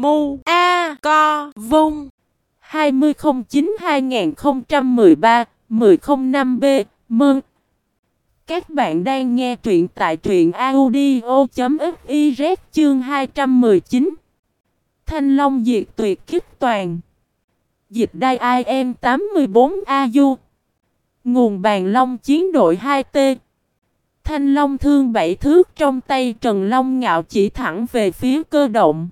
Mu A Co Vung 2009-2013-1005B Mừng! Các bạn đang nghe truyện tại truyện audio.fiz chương 219 Thanh Long Diệt Tuyệt Kích Toàn. Dịch đai IM 84AU Nguồn bàn long chiến đội 2T Thanh Long thương bảy thước trong tay Trần Long ngạo chỉ thẳng về phía cơ động.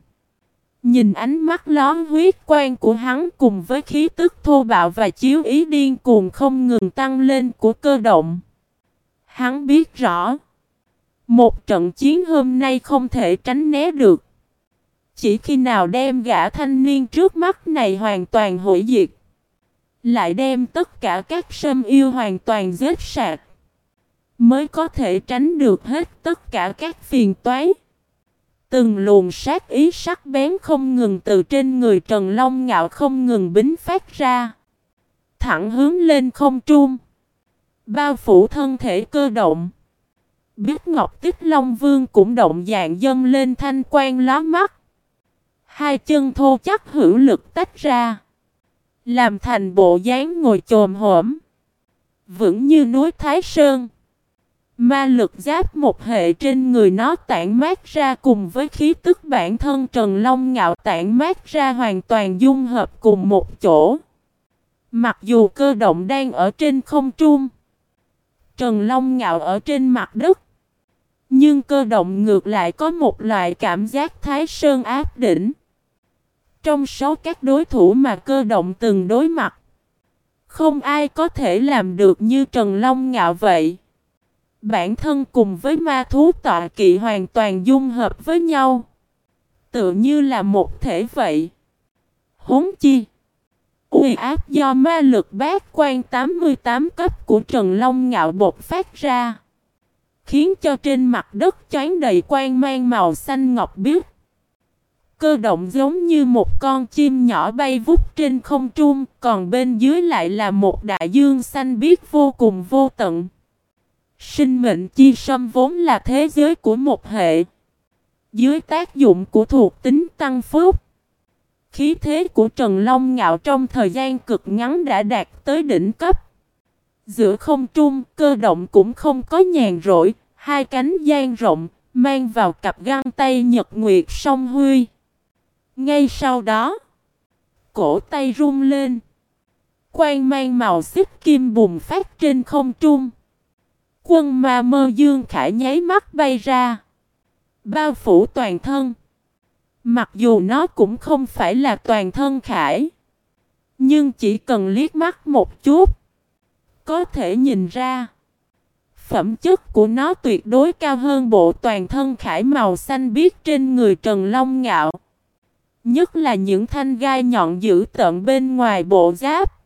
Nhìn ánh mắt lón huyết quang của hắn cùng với khí tức thô bạo và chiếu ý điên cuồng không ngừng tăng lên của cơ động. Hắn biết rõ, một trận chiến hôm nay không thể tránh né được. Chỉ khi nào đem gã thanh niên trước mắt này hoàn toàn hủy diệt, lại đem tất cả các sâm yêu hoàn toàn giết sạch, mới có thể tránh được hết tất cả các phiền toái. Từng luồng sát ý sắc bén không ngừng từ trên người Trần Long Ngạo không ngừng bính phát ra. Thẳng hướng lên không trung. Bao phủ thân thể cơ động. Biết Ngọc Tích Long Vương cũng động dạng dâng lên thanh quan lá mắt. Hai chân thô chắc hữu lực tách ra. Làm thành bộ dáng ngồi chồm hổm. Vững như núi Thái Sơn. Ma lực giáp một hệ trên người nó tản mát ra cùng với khí tức bản thân Trần Long Ngạo tản mát ra hoàn toàn dung hợp cùng một chỗ. Mặc dù cơ động đang ở trên không trung, Trần Long Ngạo ở trên mặt đất, nhưng cơ động ngược lại có một loại cảm giác thái sơn áp đỉnh. Trong số các đối thủ mà cơ động từng đối mặt, không ai có thể làm được như Trần Long Ngạo vậy. Bản thân cùng với ma thú tọa kỵ hoàn toàn dung hợp với nhau. Tự như là một thể vậy. Huống chi. Uy áp do ma lực bát quan 88 cấp của Trần Long Ngạo bột phát ra. Khiến cho trên mặt đất choán đầy quan mang màu xanh ngọc biếc. Cơ động giống như một con chim nhỏ bay vút trên không trung, còn bên dưới lại là một đại dương xanh biếc vô cùng vô tận. Sinh mệnh chi sâm vốn là thế giới của một hệ. Dưới tác dụng của thuộc tính tăng phúc. Khí thế của Trần Long Ngạo trong thời gian cực ngắn đã đạt tới đỉnh cấp. Giữa không trung, cơ động cũng không có nhàn rỗi, hai cánh gian rộng, mang vào cặp găng tay nhật nguyệt song huy. Ngay sau đó, cổ tay rung lên. Quang mang màu xích kim bùng phát trên không trung quân ma mơ dương khải nháy mắt bay ra. Bao phủ toàn thân. Mặc dù nó cũng không phải là toàn thân khải. Nhưng chỉ cần liếc mắt một chút. Có thể nhìn ra. Phẩm chất của nó tuyệt đối cao hơn bộ toàn thân khải màu xanh biếc trên người Trần Long Ngạo. Nhất là những thanh gai nhọn dữ tận bên ngoài bộ giáp.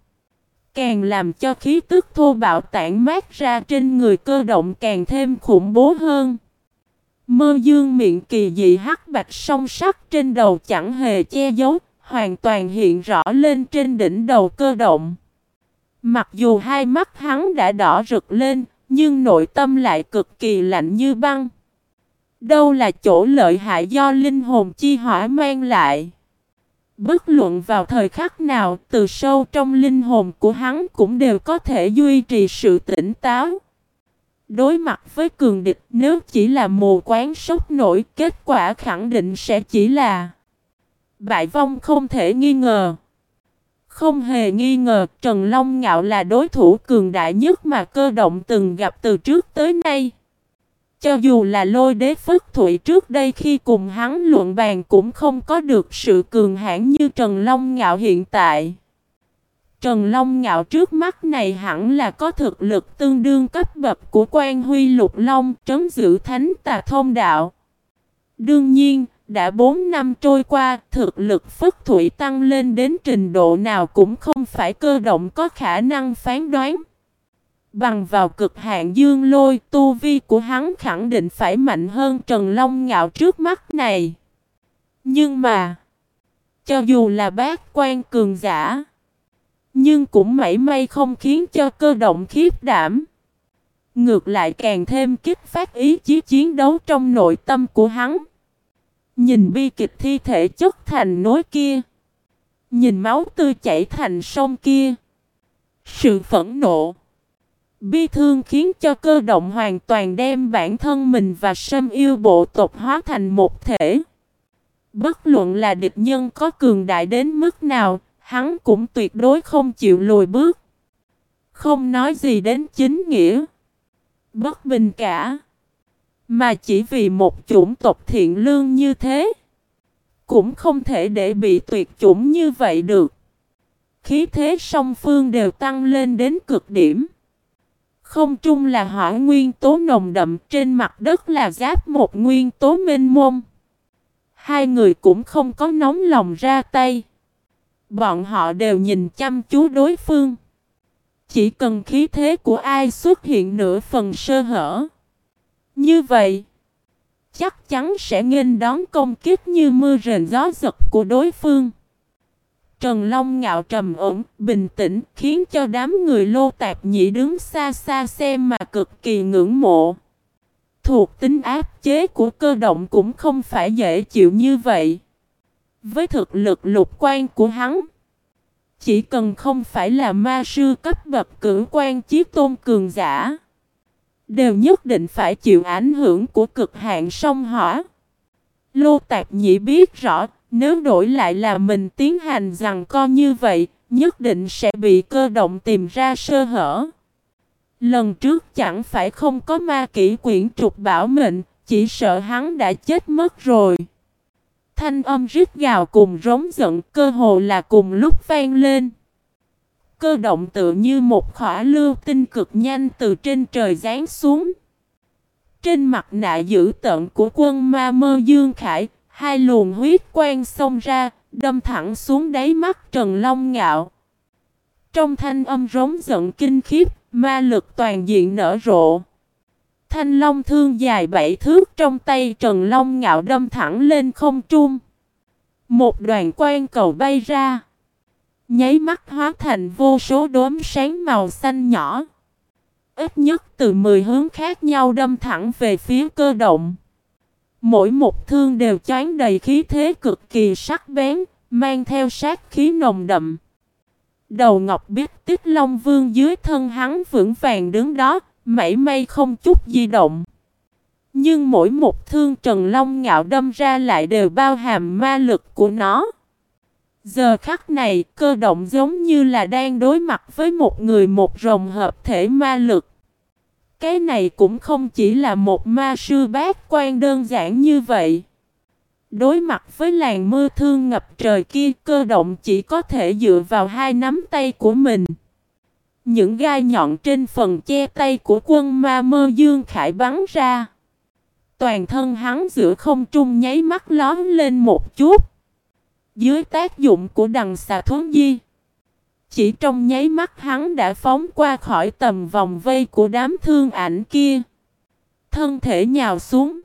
Càng làm cho khí tức thô bạo tản mát ra trên người cơ động càng thêm khủng bố hơn. Mơ dương miệng kỳ dị hắc bạch song sắc trên đầu chẳng hề che giấu, hoàn toàn hiện rõ lên trên đỉnh đầu cơ động. Mặc dù hai mắt hắn đã đỏ rực lên, nhưng nội tâm lại cực kỳ lạnh như băng. Đâu là chỗ lợi hại do linh hồn chi hỏa mang lại. Bất luận vào thời khắc nào, từ sâu trong linh hồn của hắn cũng đều có thể duy trì sự tỉnh táo. Đối mặt với cường địch nếu chỉ là mù quán sốc nổi, kết quả khẳng định sẽ chỉ là bại vong không thể nghi ngờ. Không hề nghi ngờ Trần Long Ngạo là đối thủ cường đại nhất mà cơ động từng gặp từ trước tới nay. Cho dù là lôi đế phất thụy trước đây khi cùng hắn luận bàn cũng không có được sự cường hãn như Trần Long Ngạo hiện tại. Trần Long Ngạo trước mắt này hẳn là có thực lực tương đương cấp bậc của quan huy lục long trấn giữ thánh tà thông đạo. Đương nhiên, đã 4 năm trôi qua, thực lực phất thủy tăng lên đến trình độ nào cũng không phải cơ động có khả năng phán đoán. Bằng vào cực hạn dương lôi, tu vi của hắn khẳng định phải mạnh hơn Trần Long Ngạo trước mắt này. Nhưng mà, cho dù là bác quan cường giả, nhưng cũng mảy may không khiến cho cơ động khiếp đảm. Ngược lại càng thêm kích phát ý chí chiến đấu trong nội tâm của hắn. Nhìn bi kịch thi thể chất thành nối kia. Nhìn máu tươi chảy thành sông kia. Sự phẫn nộ. Bi thương khiến cho cơ động hoàn toàn đem bản thân mình và sâm yêu bộ tộc hóa thành một thể. Bất luận là địch nhân có cường đại đến mức nào, hắn cũng tuyệt đối không chịu lùi bước. Không nói gì đến chính nghĩa. Bất bình cả. Mà chỉ vì một chủng tộc thiện lương như thế. Cũng không thể để bị tuyệt chủng như vậy được. Khí thế song phương đều tăng lên đến cực điểm. Không trung là hỏa nguyên tố nồng đậm trên mặt đất là giáp một nguyên tố mênh mông. Hai người cũng không có nóng lòng ra tay. Bọn họ đều nhìn chăm chú đối phương. Chỉ cần khí thế của ai xuất hiện nửa phần sơ hở. Như vậy, chắc chắn sẽ nghênh đón công kích như mưa rền gió giật của đối phương. Trần Long ngạo trầm ổn, bình tĩnh, khiến cho đám người lô tạp nhị đứng xa xa xem mà cực kỳ ngưỡng mộ. Thuộc tính áp chế của cơ động cũng không phải dễ chịu như vậy. Với thực lực lục quan của hắn, chỉ cần không phải là ma sư cấp bậc cử quan chiếc tôn cường giả, đều nhất định phải chịu ảnh hưởng của cực hạn sông hỏa. Lô Tạp Nhĩ biết rõ, nếu đổi lại là mình tiến hành rằng co như vậy, nhất định sẽ bị cơ động tìm ra sơ hở. Lần trước chẳng phải không có ma kỹ quyển trục bảo mệnh, chỉ sợ hắn đã chết mất rồi. Thanh âm rít gào cùng rống giận cơ hồ là cùng lúc vang lên. Cơ động tự như một khỏa lưu tinh cực nhanh từ trên trời giáng xuống. Trên mặt nạ dữ tợn của quân ma mơ Dương Khải, hai luồng huyết quang xông ra, đâm thẳng xuống đáy mắt Trần Long Ngạo. Trong thanh âm rống giận kinh khiếp, ma lực toàn diện nở rộ. Thanh long thương dài bảy thước trong tay Trần Long Ngạo đâm thẳng lên không trung. Một đoàn quang cầu bay ra. Nháy mắt hóa thành vô số đốm sáng màu xanh nhỏ. Ít nhất từ 10 hướng khác nhau đâm thẳng về phía cơ động. Mỗi một thương đều choán đầy khí thế cực kỳ sắc bén, mang theo sát khí nồng đậm. Đầu ngọc biết tích long vương dưới thân hắn vững vàng đứng đó, mảy may không chút di động. Nhưng mỗi một thương Trần Long ngạo đâm ra lại đều bao hàm ma lực của nó. Giờ khắc này, cơ động giống như là đang đối mặt với một người một rồng hợp thể ma lực. Cái này cũng không chỉ là một ma sư bát quan đơn giản như vậy. Đối mặt với làn mưa thương ngập trời kia, cơ động chỉ có thể dựa vào hai nắm tay của mình. Những gai nhọn trên phần che tay của quân ma mơ dương khải bắn ra. Toàn thân hắn giữa không trung nháy mắt lóm lên một chút. Dưới tác dụng của đằng xà thuấn di. Chỉ trong nháy mắt hắn đã phóng qua khỏi tầm vòng vây của đám thương ảnh kia. Thân thể nhào xuống.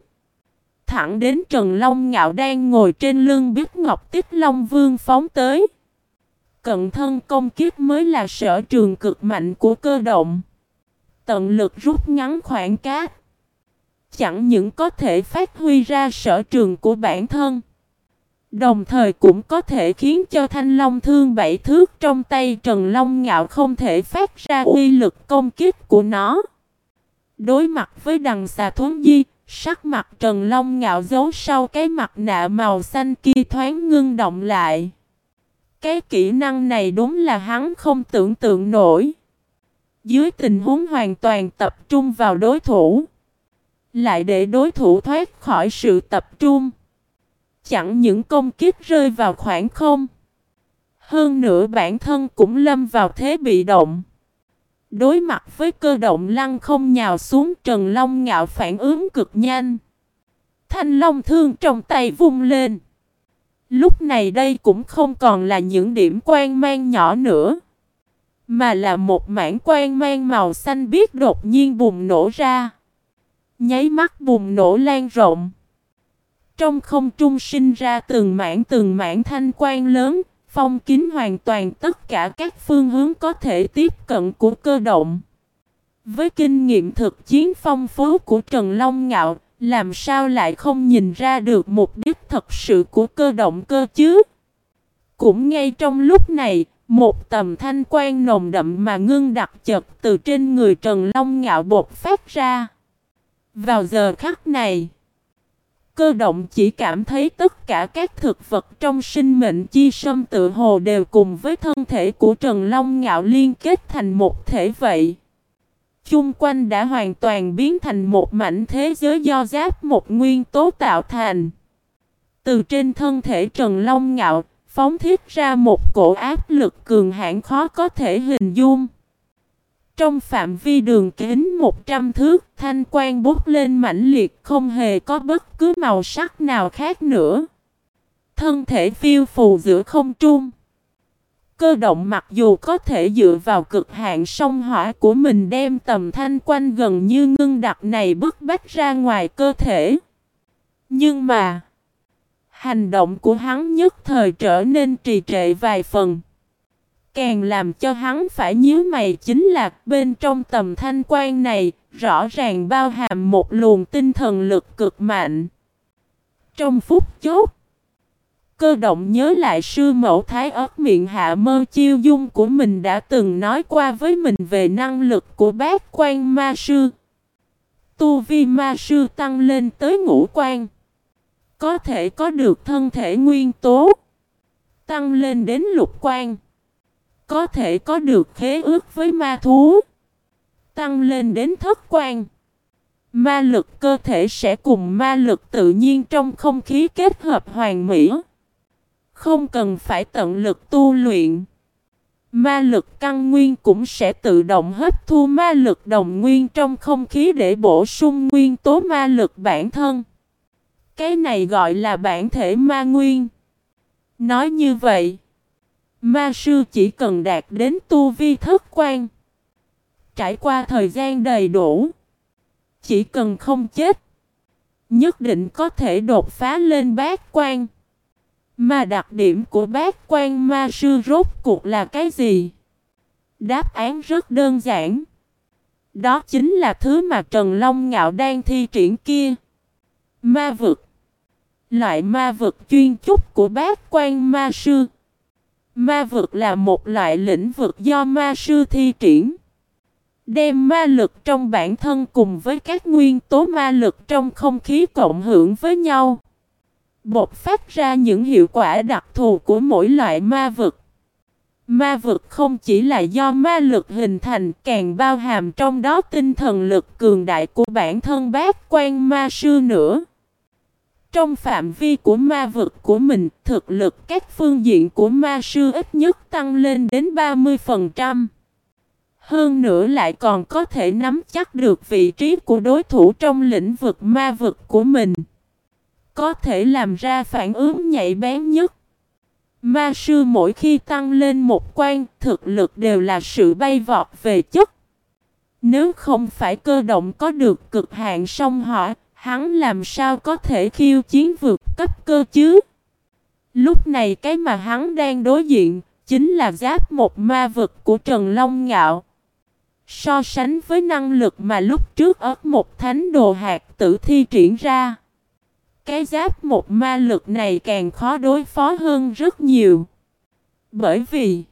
Thẳng đến Trần Long Ngạo đang ngồi trên lưng biết ngọc tích Long Vương phóng tới. Cận thân công kiếp mới là sở trường cực mạnh của cơ động. Tận lực rút ngắn khoảng cát. Chẳng những có thể phát huy ra sở trường của bản thân. Đồng thời cũng có thể khiến cho thanh long thương bảy thước trong tay Trần Long Ngạo không thể phát ra uy lực công kích của nó. Đối mặt với đằng xà thuấn di, sắc mặt Trần Long Ngạo giấu sau cái mặt nạ màu xanh kia thoáng ngưng động lại. Cái kỹ năng này đúng là hắn không tưởng tượng nổi. Dưới tình huống hoàn toàn tập trung vào đối thủ. Lại để đối thủ thoát khỏi sự tập trung. Chẳng những công kích rơi vào khoảng không. Hơn nữa bản thân cũng lâm vào thế bị động. Đối mặt với cơ động lăng không nhào xuống, Trần Long ngạo phản ứng cực nhanh. Thanh Long thương trong tay vung lên. Lúc này đây cũng không còn là những điểm quan mang nhỏ nữa. Mà là một mảng quan mang màu xanh biết đột nhiên bùng nổ ra. Nháy mắt bùng nổ lan rộng. Trong không trung sinh ra từng mảng từng mảng thanh quan lớn, phong kín hoàn toàn tất cả các phương hướng có thể tiếp cận của cơ động. Với kinh nghiệm thực chiến phong phú của Trần Long Ngạo, làm sao lại không nhìn ra được mục đích thật sự của cơ động cơ chứ? Cũng ngay trong lúc này, một tầm thanh quan nồng đậm mà ngưng đặc chật từ trên người Trần Long ngạo bột phát ra. Vào giờ khắc này, cơ động chỉ cảm thấy tất cả các thực vật trong sinh mệnh chi sâm tự hồ đều cùng với thân thể của Trần Long ngạo liên kết thành một thể vậy. Chung quanh đã hoàn toàn biến thành một mảnh thế giới do giáp một nguyên tố tạo thành. Từ trên thân thể Trần Long ngạo, phóng thiết ra một cổ áp lực cường hãn khó có thể hình dung. Trong phạm vi đường kính 100 thước, thanh quan bút lên mãnh liệt không hề có bất cứ màu sắc nào khác nữa. Thân thể phiêu phù giữa không trung. Cơ động mặc dù có thể dựa vào cực hạn sông hỏa của mình đem tầm thanh quanh gần như ngưng đặc này bức bách ra ngoài cơ thể. Nhưng mà, hành động của hắn nhất thời trở nên trì trệ vài phần. Càng làm cho hắn phải nhíu mày chính là bên trong tầm thanh quan này, rõ ràng bao hàm một luồng tinh thần lực cực mạnh. Trong phút chốt, cơ động nhớ lại sư mẫu thái ớt miệng hạ mơ chiêu dung của mình đã từng nói qua với mình về năng lực của bác quan ma sư. Tu vi ma sư tăng lên tới ngũ quan. Có thể có được thân thể nguyên tố. Tăng lên đến lục quan có thể có được khế ước với ma thú. Tăng lên đến thất quan. Ma lực cơ thể sẽ cùng ma lực tự nhiên trong không khí kết hợp hoàn mỹ. Không cần phải tận lực tu luyện. Ma lực căn nguyên cũng sẽ tự động hấp thu ma lực đồng nguyên trong không khí để bổ sung nguyên tố ma lực bản thân. Cái này gọi là bản thể ma nguyên. Nói như vậy, Ma sư chỉ cần đạt đến tu vi thất quan. Trải qua thời gian đầy đủ. Chỉ cần không chết. Nhất định có thể đột phá lên bát quan. Mà đặc điểm của bát quan ma sư rốt cuộc là cái gì? Đáp án rất đơn giản. Đó chính là thứ mà Trần Long Ngạo đang thi triển kia. Ma vực. Loại ma vực chuyên trúc của bát quan ma sư. Ma vực là một loại lĩnh vực do ma sư thi triển. Đem ma lực trong bản thân cùng với các nguyên tố ma lực trong không khí cộng hưởng với nhau. Bột phát ra những hiệu quả đặc thù của mỗi loại ma vực. Ma vực không chỉ là do ma lực hình thành, càng bao hàm trong đó tinh thần lực cường đại của bản thân bác quan ma sư nữa. Trong phạm vi của ma vực của mình, thực lực các phương diện của ma sư ít nhất tăng lên đến 30%. Hơn nữa lại còn có thể nắm chắc được vị trí của đối thủ trong lĩnh vực ma vực của mình. Có thể làm ra phản ứng nhạy bén nhất. Ma sư mỗi khi tăng lên một quan, thực lực đều là sự bay vọt về chất. Nếu không phải cơ động có được cực hạn song hỏa, Hắn làm sao có thể khiêu chiến vượt cấp cơ chứ? Lúc này cái mà hắn đang đối diện chính là giáp một ma vực của Trần Long Ngạo. So sánh với năng lực mà lúc trước ớt một thánh đồ hạt tử thi triển ra. Cái giáp một ma lực này càng khó đối phó hơn rất nhiều. Bởi vì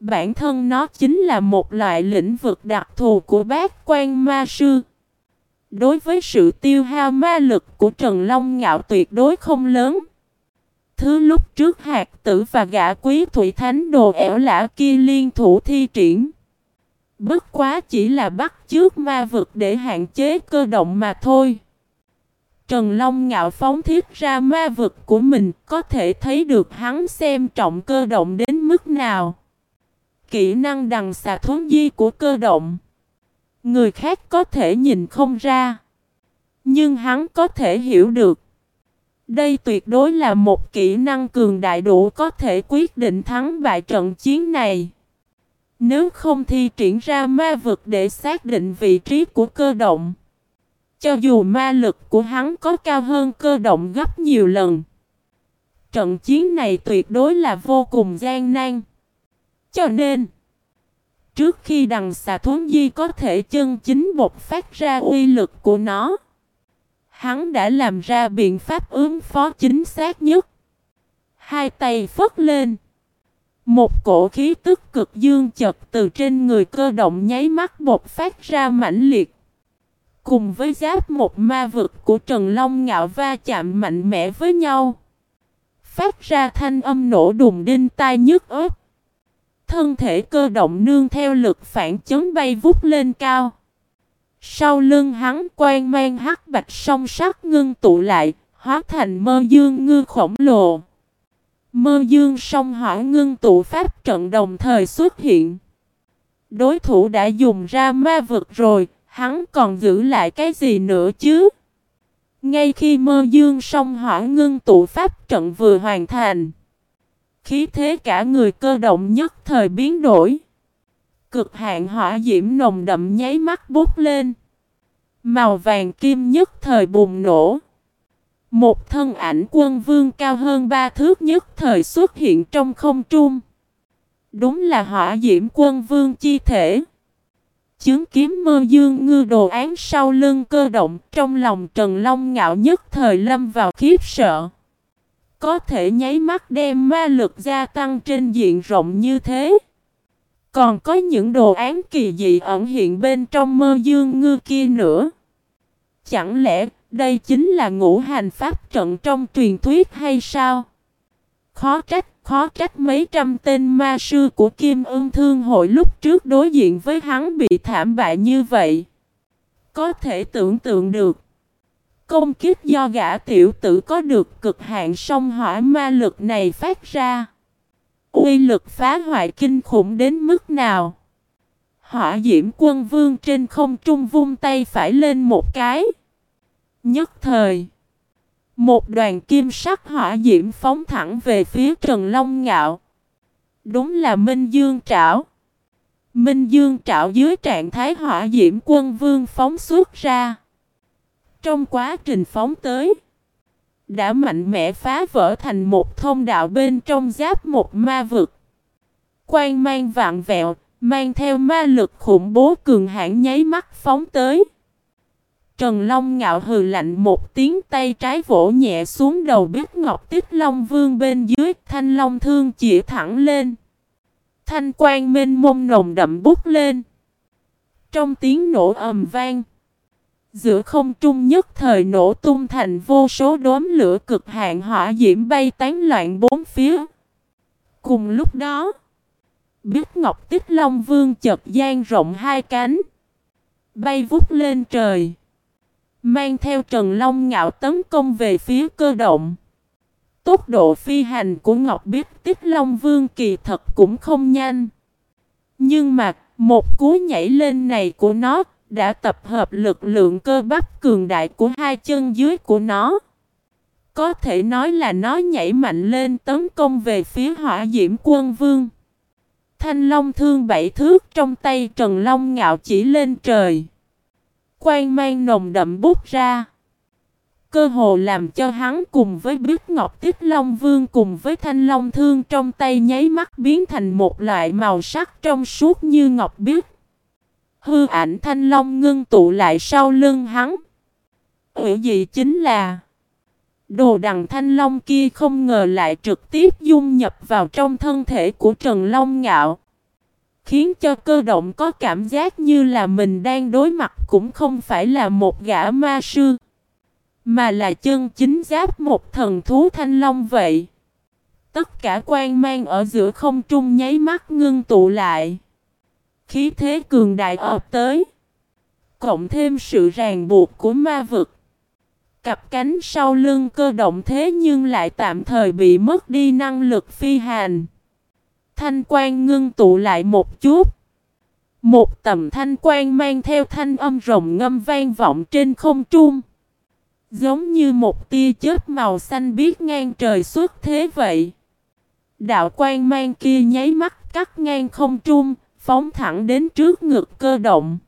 bản thân nó chính là một loại lĩnh vực đặc thù của bát quan ma sư. Đối với sự tiêu hao ma lực của Trần Long Ngạo tuyệt đối không lớn. Thứ lúc trước hạt tử và gã quý thủy thánh đồ ẻo lã kia liên thủ thi triển. Bất quá chỉ là bắt trước ma vực để hạn chế cơ động mà thôi. Trần Long ngạo phóng thiết ra ma vực của mình, có thể thấy được hắn xem trọng cơ động đến mức nào. Kỹ năng đằng xà thuấn di của cơ động. Người khác có thể nhìn không ra. Nhưng hắn có thể hiểu được. Đây tuyệt đối là một kỹ năng cường đại đủ có thể quyết định thắng bại trận chiến này. Nếu không thi triển ra ma vực để xác định vị trí của cơ động. Cho dù ma lực của hắn có cao hơn cơ động gấp nhiều lần. Trận chiến này tuyệt đối là vô cùng gian nan. Cho nên, Trước khi đằng xà thuấn di có thể chân chính bộc phát ra uy lực của nó, Hắn đã làm ra biện pháp ứng phó chính xác nhất. Hai tay phất lên. Một cổ khí tức cực dương chật từ trên người cơ động nháy mắt bột phát ra mãnh liệt. Cùng với giáp một ma vực của Trần Long ngạo va chạm mạnh mẽ với nhau. Phát ra thanh âm nổ đùng đinh tai nhức ớt. Thân thể cơ động nương theo lực phản chấn bay vút lên cao. Sau lưng hắn quen mang hắc bạch song sắc ngưng tụ lại, hóa thành mơ dương ngư khổng lồ. Mơ dương song hỏa ngưng tụ pháp trận đồng thời xuất hiện. Đối thủ đã dùng ra ma vực rồi, hắn còn giữ lại cái gì nữa chứ? Ngay khi mơ dương song hỏa ngưng tụ pháp trận vừa hoàn thành. Khí thế cả người cơ động nhất thời biến đổi. Cực hạn hỏa diễm nồng đậm nháy mắt bút lên. Màu vàng kim nhất thời bùng nổ. Một thân ảnh quân vương cao hơn ba thước nhất thời xuất hiện trong không trung. Đúng là hỏa diễm quân vương chi thể. Chứng kiếm mơ dương ngư đồ án sau lưng cơ động trong lòng Trần Long ngạo nhất thời lâm vào khiếp sợ. Có thể nháy mắt đem ma lực gia tăng trên diện rộng như thế. Còn có những đồ án kỳ dị ẩn hiện bên trong mơ dương ngư kia nữa. Chẳng lẽ đây chính là ngũ hành pháp trận trong truyền thuyết hay sao? Khó trách, khó trách mấy trăm tên ma sư của Kim Ưng Thương hội lúc trước đối diện với hắn bị thảm bại như vậy. Có thể tưởng tượng được. Công kích do gã tiểu tử có được cực hạn sông hỏa ma lực này phát ra. Uy lực phá hoại kinh khủng đến mức nào? Hỏa diễm quân vương trên không trung vung tay phải lên một cái. Nhất thời. Một đoàn kim sắc hỏa diễm phóng thẳng về phía Trần Long Ngạo. Đúng là Minh Dương Trảo. Minh Dương Trảo dưới trạng thái hỏa diễm quân vương phóng xuất ra. Trong quá trình phóng tới, đã mạnh mẽ phá vỡ thành một thông đạo bên trong giáp một ma vực. Quang mang vạn vẹo, mang theo ma lực khủng bố cường hãn nháy mắt phóng tới. Trần Long ngạo hừ lạnh một tiếng tay trái vỗ nhẹ xuống đầu biết ngọc tích Long Vương bên dưới thanh long thương chỉ thẳng lên. Thanh quang minh mông nồng đậm bút lên. Trong tiếng nổ ầm vang. Giữa không trung nhất thời nổ tung thành vô số đốm lửa cực hạn hỏa diễm bay tán loạn bốn phía. Cùng lúc đó, biết ngọc tích Long Vương chợt gian rộng hai cánh. Bay vút lên trời. Mang theo Trần Long ngạo tấn công về phía cơ động. Tốc độ phi hành của Ngọc Biết Tích Long Vương kỳ thật cũng không nhanh. Nhưng mà, một cú nhảy lên này của nó đã tập hợp lực lượng cơ bắp cường đại của hai chân dưới của nó. Có thể nói là nó nhảy mạnh lên tấn công về phía hỏa diễm quân vương. Thanh long thương bảy thước trong tay Trần Long ngạo chỉ lên trời quang mang nồng đậm bút ra. Cơ hồ làm cho hắn cùng với Bích Ngọc Tích Long Vương cùng với Thanh Long Thương trong tay nháy mắt biến thành một loại màu sắc trong suốt như ngọc biếc. Hư ảnh Thanh Long ngưng tụ lại sau lưng hắn. Ủy gì chính là, Đồ đằng Thanh Long kia không ngờ lại trực tiếp dung nhập vào trong thân thể của Trần Long Ngạo. Khiến cho cơ động có cảm giác như là mình đang đối mặt cũng không phải là một gã ma sư. Mà là chân chính giáp một thần thú thanh long vậy. Tất cả quan mang ở giữa không trung nháy mắt ngưng tụ lại. Khí thế cường đại ập tới. Cộng thêm sự ràng buộc của ma vực. Cặp cánh sau lưng cơ động thế nhưng lại tạm thời bị mất đi năng lực phi hành. Thanh quan ngưng tụ lại một chút. Một tầm thanh quan mang theo thanh âm rồng ngâm vang vọng trên không trung. Giống như một tia chớp màu xanh biếc ngang trời xuất thế vậy. Đạo quan mang kia nháy mắt cắt ngang không trung, phóng thẳng đến trước ngực cơ động.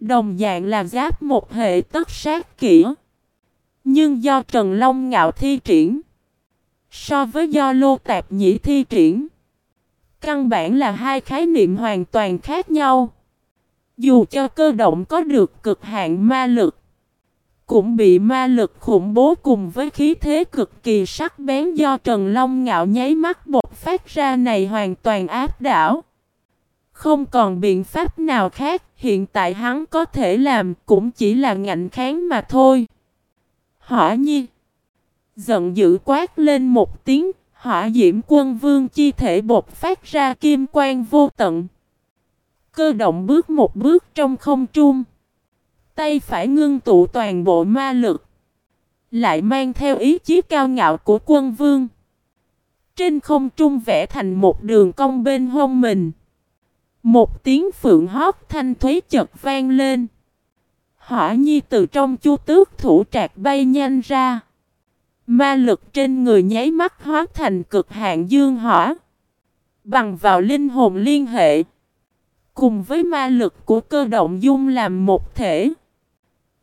Đồng dạng là giáp một hệ tất sát kỹ. Nhưng do Trần Long ngạo thi triển, so với do Lô Tạp Nhĩ thi triển, Căn bản là hai khái niệm hoàn toàn khác nhau. Dù cho cơ động có được cực hạn ma lực, cũng bị ma lực khủng bố cùng với khí thế cực kỳ sắc bén do Trần Long ngạo nháy mắt bột phát ra này hoàn toàn áp đảo. Không còn biện pháp nào khác, hiện tại hắn có thể làm cũng chỉ là ngạnh kháng mà thôi. Hỏa nhi Giận dữ quát lên một tiếng, hỏa diễm quân vương chi thể bột phát ra kim quang vô tận. Cơ động bước một bước trong không trung. Tay phải ngưng tụ toàn bộ ma lực. Lại mang theo ý chí cao ngạo của quân vương. Trên không trung vẽ thành một đường cong bên hông mình. Một tiếng phượng hót thanh thuế chật vang lên. Hỏa nhi từ trong chu tước thủ trạc bay nhanh ra. Ma lực trên người nháy mắt hóa thành cực hạn dương hỏa. Bằng vào linh hồn liên hệ. Cùng với ma lực của cơ động dung làm một thể.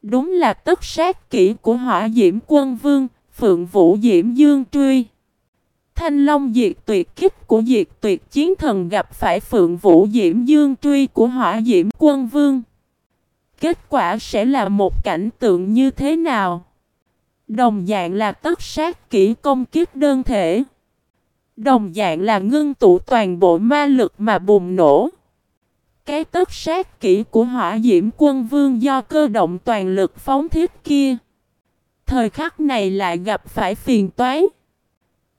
Đúng là tất sát kỹ của hỏa diễm quân vương, phượng vũ diễm dương truy. Thanh Long diệt tuyệt kích của diệt tuyệt chiến thần gặp phải Phượng Vũ Diễm Dương truy của hỏa diễm quân vương. Kết quả sẽ là một cảnh tượng như thế nào? Đồng dạng là tất sát kỹ công kiếp đơn thể. Đồng dạng là ngưng tụ toàn bộ ma lực mà bùng nổ. Cái tất sát kỹ của hỏa diễm quân vương do cơ động toàn lực phóng thiết kia. Thời khắc này lại gặp phải phiền toái.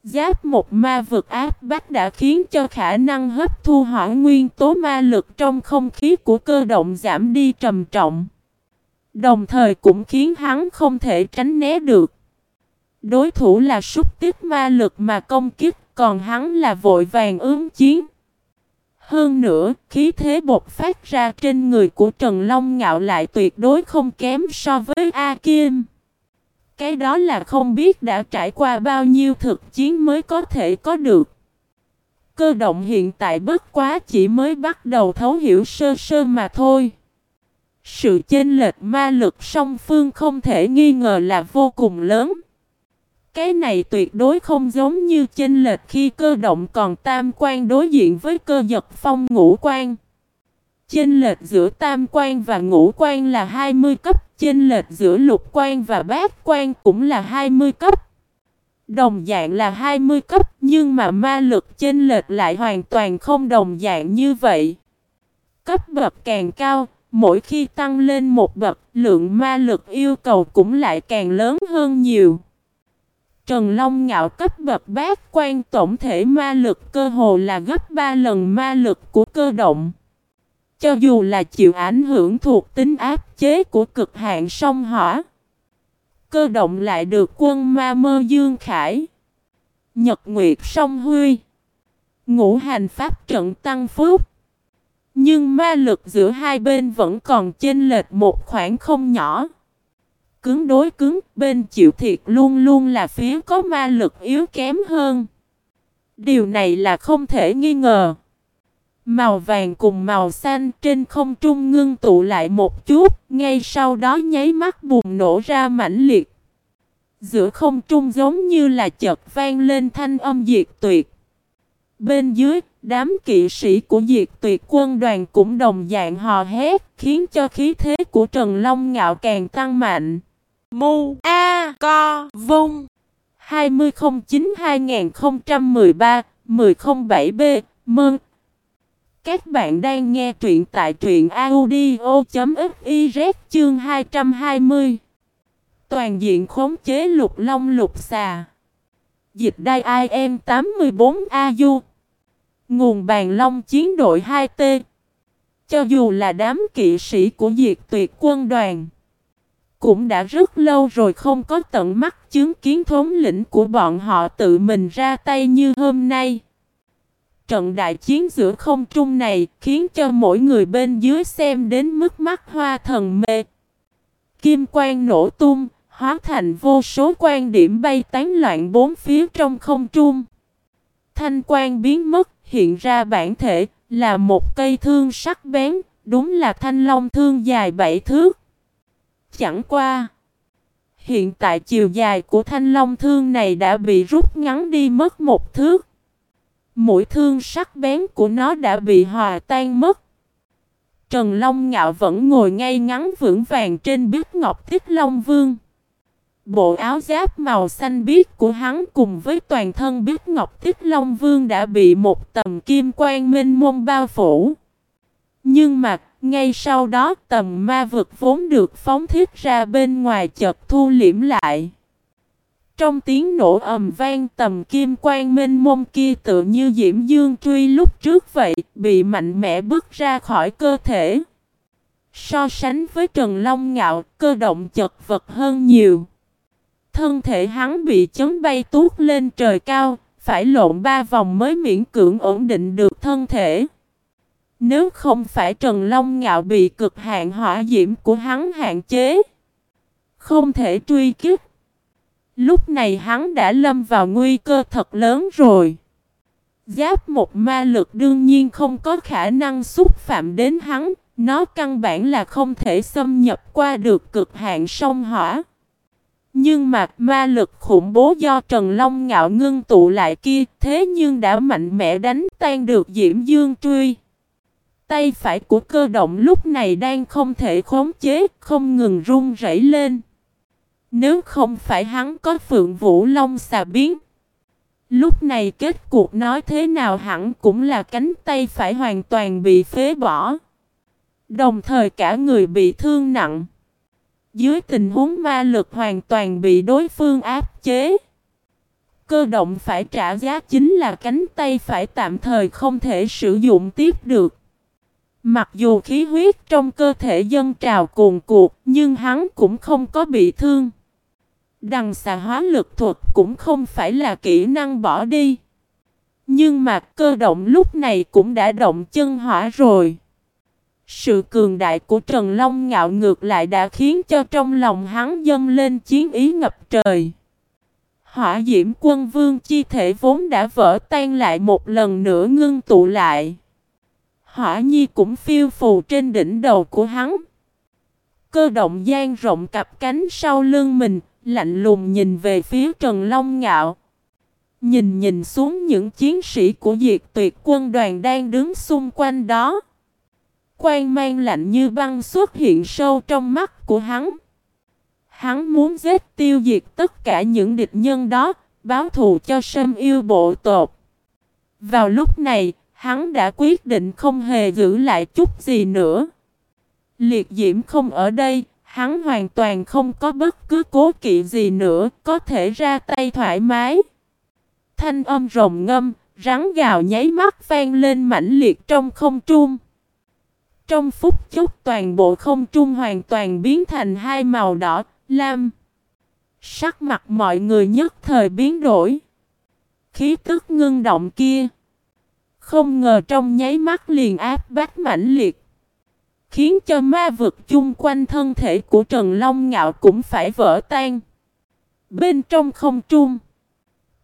Giáp một ma vực áp bách đã khiến cho khả năng hấp thu hỏa nguyên tố ma lực trong không khí của cơ động giảm đi trầm trọng. Đồng thời cũng khiến hắn không thể tránh né được. Đối thủ là xúc tích ma lực mà công kích, còn hắn là vội vàng ứng chiến. Hơn nữa, khí thế bột phát ra trên người của Trần Long Ngạo lại tuyệt đối không kém so với A Kim. Cái đó là không biết đã trải qua bao nhiêu thực chiến mới có thể có được. Cơ động hiện tại bất quá chỉ mới bắt đầu thấu hiểu sơ sơ mà thôi. Sự chênh lệch ma lực song phương không thể nghi ngờ là vô cùng lớn. Cái này tuyệt đối không giống như chênh lệch khi cơ động còn tam quan đối diện với cơ giật phong ngũ quan. Chênh lệch giữa tam quan và ngũ quan là 20 cấp, chênh lệch giữa lục quan và bát quan cũng là 20 cấp. Đồng dạng là 20 cấp nhưng mà ma lực chênh lệch lại hoàn toàn không đồng dạng như vậy. Cấp bậc càng cao, mỗi khi tăng lên một bậc, lượng ma lực yêu cầu cũng lại càng lớn hơn nhiều. Trần Long ngạo cấp bậc bát quan tổng thể ma lực cơ hồ là gấp 3 lần ma lực của cơ động. Cho dù là chịu ảnh hưởng thuộc tính áp chế của cực hạn sông hỏa. Cơ động lại được quân ma mơ Dương Khải. Nhật Nguyệt sông Huy. Ngũ hành pháp trận tăng phúc. Nhưng ma lực giữa hai bên vẫn còn chênh lệch một khoảng không nhỏ. Cứng đối cứng, bên chịu thiệt luôn luôn là phía có ma lực yếu kém hơn. Điều này là không thể nghi ngờ. Màu vàng cùng màu xanh trên không trung ngưng tụ lại một chút, ngay sau đó nháy mắt bùng nổ ra mãnh liệt. Giữa không trung giống như là chợt vang lên thanh âm diệt tuyệt. Bên dưới, đám kỵ sĩ của diệt tuyệt quân đoàn cũng đồng dạng hò hét, khiến cho khí thế của Trần Long Ngạo càng tăng mạnh. Mu A Co Vung 2009-2013-1007B Mơn các bạn đang nghe truyện tại truyện audio.fiz chương 220 Toàn diện khống chế lục long lục xà. Dịch đai IM 814AU Nguồn bàn long chiến đội 2T Cho dù là đám kỵ sĩ của diệt tuyệt quân đoàn, cũng đã rất lâu rồi không có tận mắt chứng kiến thống lĩnh của bọn họ tự mình ra tay như hôm nay. Trận đại chiến giữa không trung này khiến cho mỗi người bên dưới xem đến mức mắt hoa thần mê. Kim quang nổ tung, hóa thành vô số quan điểm bay tán loạn bốn phía trong không trung. Thanh quang biến mất, hiện ra bản thể, là một cây thương sắc bén, đúng là thanh long thương dài bảy thước. Chẳng qua. Hiện tại chiều dài của thanh long thương này đã bị rút ngắn đi mất một thước. Mũi thương sắc bén của nó đã bị hòa tan mất. Trần Long Ngạo vẫn ngồi ngay ngắn vững vàng trên biết ngọc tích Long Vương. Bộ áo giáp màu xanh biếc của hắn cùng với toàn thân biết ngọc tích Long Vương đã bị một tầm kim quang minh mông bao phủ. Nhưng mà, ngay sau đó tầm ma vực vốn được phóng thiết ra bên ngoài chợt thu liễm lại. Trong tiếng nổ ầm vang tầm kim quang minh mông kia tự như diễm dương truy lúc trước vậy, bị mạnh mẽ bước ra khỏi cơ thể. So sánh với Trần Long Ngạo, cơ động chật vật hơn nhiều. Thân thể hắn bị chấn bay tuốt lên trời cao, phải lộn ba vòng mới miễn cưỡng ổn định được thân thể. Nếu không phải Trần Long Ngạo bị cực hạn hỏa diễm của hắn hạn chế, không thể truy kích. Lúc này hắn đã lâm vào nguy cơ thật lớn rồi. Giáp một ma lực đương nhiên không có khả năng xúc phạm đến hắn, nó căn bản là không thể xâm nhập qua được cực hạn sông hỏa. Nhưng mà ma lực khủng bố do Trần Long ngạo ngưng tụ lại kia thế nhưng đã mạnh mẽ đánh tan được Diễm Dương Truy. Tay phải của cơ động lúc này đang không thể khống chế, không ngừng run rẩy lên. Nếu không phải hắn có Phượng Vũ Long xà biến. Lúc này kết cuộc nói thế nào hẳn cũng là cánh tay phải hoàn toàn bị phế bỏ. Đồng thời cả người bị thương nặng. Dưới tình huống ma lực hoàn toàn bị đối phương áp chế. Cơ động phải trả giá chính là cánh tay phải tạm thời không thể sử dụng tiếp được. Mặc dù khí huyết trong cơ thể dân trào cuồn cuộn, nhưng hắn cũng không có bị thương. Đằng xà hóa lực thuật cũng không phải là kỹ năng bỏ đi. Nhưng mà cơ động lúc này cũng đã động chân hỏa rồi. Sự cường đại của Trần Long ngạo ngược lại đã khiến cho trong lòng hắn dâng lên chiến ý ngập trời. Hỏa diễm quân vương chi thể vốn đã vỡ tan lại một lần nữa ngưng tụ lại. Hỏa nhi cũng phiêu phù trên đỉnh đầu của hắn. Cơ động gian rộng cặp cánh sau lưng mình, lạnh lùng nhìn về phía Trần Long Ngạo. Nhìn nhìn xuống những chiến sĩ của diệt tuyệt quân đoàn đang đứng xung quanh đó. Quan mang lạnh như băng xuất hiện sâu trong mắt của hắn. Hắn muốn giết tiêu diệt tất cả những địch nhân đó, báo thù cho sâm yêu bộ tột. Vào lúc này, hắn đã quyết định không hề giữ lại chút gì nữa. Liệt diễm không ở đây, hắn hoàn toàn không có bất cứ cố kỵ gì nữa, có thể ra tay thoải mái. Thanh âm rồng ngâm, rắn gào nháy mắt vang lên mãnh liệt trong không trung. Trong phút chốc toàn bộ không trung hoàn toàn biến thành hai màu đỏ, lam. Sắc mặt mọi người nhất thời biến đổi. Khí tức ngưng động kia. Không ngờ trong nháy mắt liền áp bách mãnh liệt. Khiến cho ma vực chung quanh thân thể của Trần Long Ngạo cũng phải vỡ tan. Bên trong không trung.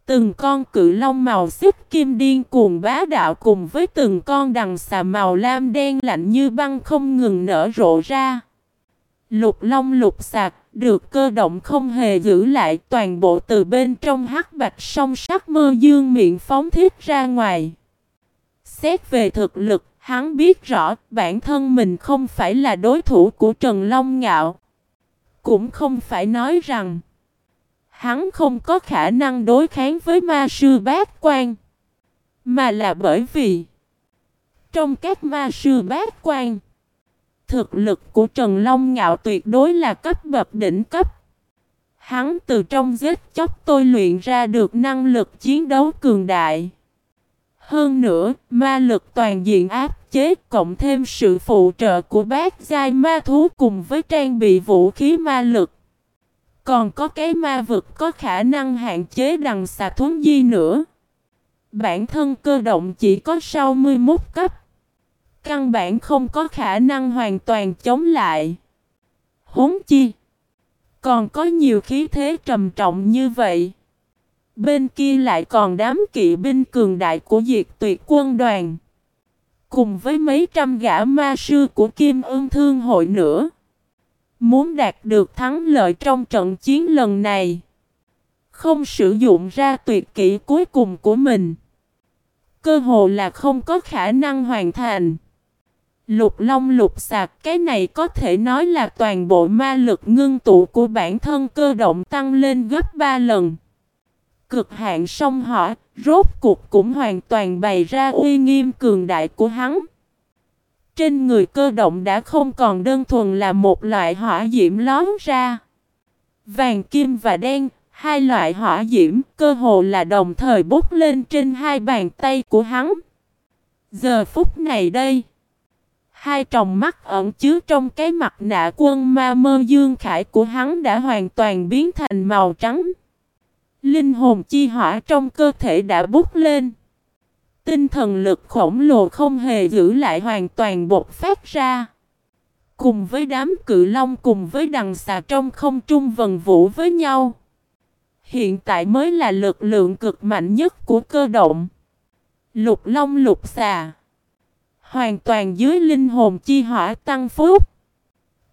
Từng con cự long màu xích kim điên cuồng bá đạo cùng với từng con đằng xà màu lam đen lạnh như băng không ngừng nở rộ ra. Lục long lục sạc, được cơ động không hề giữ lại toàn bộ từ bên trong hắc bạch song sắc mơ dương miệng phóng thiết ra ngoài. Xét về thực lực, hắn biết rõ bản thân mình không phải là đối thủ của Trần Long Ngạo. Cũng không phải nói rằng Hắn không có khả năng đối kháng với ma sư bát quan. Mà là bởi vì Trong các ma sư bát quan, Thực lực của Trần Long Ngạo tuyệt đối là cấp bậc đỉnh cấp. Hắn từ trong giết chóc tôi luyện ra được năng lực chiến đấu cường đại. Hơn nữa, ma lực toàn diện áp chế cộng thêm sự phụ trợ của bác giai ma thú cùng với trang bị vũ khí ma lực. Còn có cái ma vực có khả năng hạn chế đằng xà thuấn di nữa. Bản thân cơ động chỉ có 61 cấp. Căn bản không có khả năng hoàn toàn chống lại. Huống chi. Còn có nhiều khí thế trầm trọng như vậy. Bên kia lại còn đám kỵ binh cường đại của diệt tuyệt quân đoàn. Cùng với mấy trăm gã ma sư của Kim ương thương hội nữa. Muốn đạt được thắng lợi trong trận chiến lần này. Không sử dụng ra tuyệt kỹ cuối cùng của mình. Cơ hồ là không có khả năng hoàn thành. Lục long lục sạc, cái này có thể nói là toàn bộ ma lực ngưng tụ của bản thân cơ động tăng lên gấp 3 lần. Cực hạn sông hỏa, rốt cuộc cũng hoàn toàn bày ra uy nghiêm cường đại của hắn. Trên người cơ động đã không còn đơn thuần là một loại hỏa diễm lón ra. Vàng kim và đen, hai loại hỏa diễm cơ hồ là đồng thời bốc lên trên hai bàn tay của hắn. Giờ phút này đây, hai tròng mắt ẩn chứa trong cái mặt nạ quân ma mơ dương khải của hắn đã hoàn toàn biến thành màu trắng. Linh hồn chi hỏa trong cơ thể đã bốc lên. Tinh thần lực khổng lồ không hề giữ lại hoàn toàn bột phát ra. Cùng với đám cự long cùng với đằng xà trong không trung vần vũ với nhau. Hiện tại mới là lực lượng cực mạnh nhất của cơ động. Lục long lục xà. Hoàn toàn dưới linh hồn chi hỏa tăng phúc.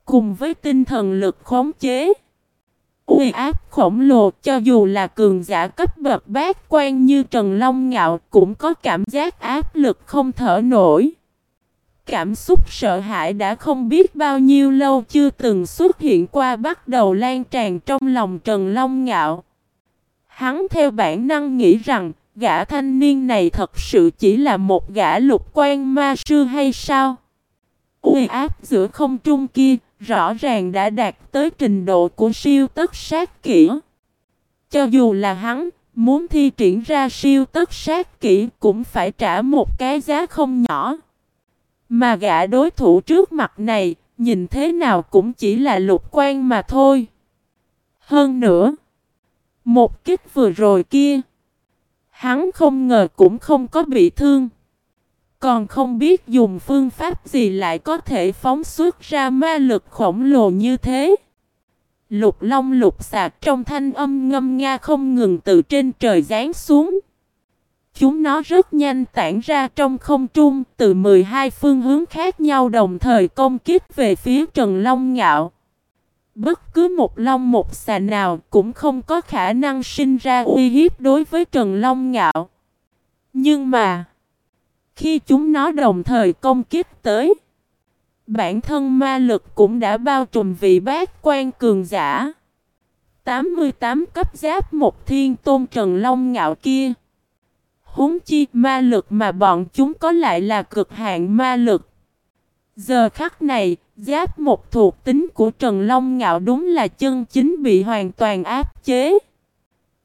Cùng với tinh thần lực khống chế uy áp khổng lồ, cho dù là cường giả cấp bậc bát quan như Trần Long Ngạo cũng có cảm giác áp lực không thở nổi. Cảm xúc sợ hãi đã không biết bao nhiêu lâu chưa từng xuất hiện qua bắt đầu lan tràn trong lòng Trần Long Ngạo. Hắn theo bản năng nghĩ rằng, gã thanh niên này thật sự chỉ là một gã lục quan ma sư hay sao? Uy áp giữa không trung kia rõ ràng đã đạt tới trình độ của siêu tất sát kỹ. Cho dù là hắn, muốn thi triển ra siêu tất sát kỹ cũng phải trả một cái giá không nhỏ. Mà gã đối thủ trước mặt này, nhìn thế nào cũng chỉ là lục quan mà thôi. Hơn nữa, một kích vừa rồi kia, hắn không ngờ cũng không có bị thương. Còn không biết dùng phương pháp gì lại có thể phóng xuất ra ma lực khổng lồ như thế. Lục long lục sạc trong thanh âm ngâm nga không ngừng từ trên trời giáng xuống. Chúng nó rất nhanh tản ra trong không trung từ 12 phương hướng khác nhau đồng thời công kích về phía Trần Long Ngạo. Bất cứ một long một xà nào cũng không có khả năng sinh ra uy hiếp đối với Trần Long Ngạo. Nhưng mà... Khi chúng nó đồng thời công kích tới, bản thân ma lực cũng đã bao trùm vị bát quan cường giả. 88 cấp giáp một thiên tôn trần long ngạo kia. Húng chi ma lực mà bọn chúng có lại là cực hạn ma lực. Giờ khắc này, giáp một thuộc tính của Trần Long Ngạo đúng là chân chính bị hoàn toàn áp chế.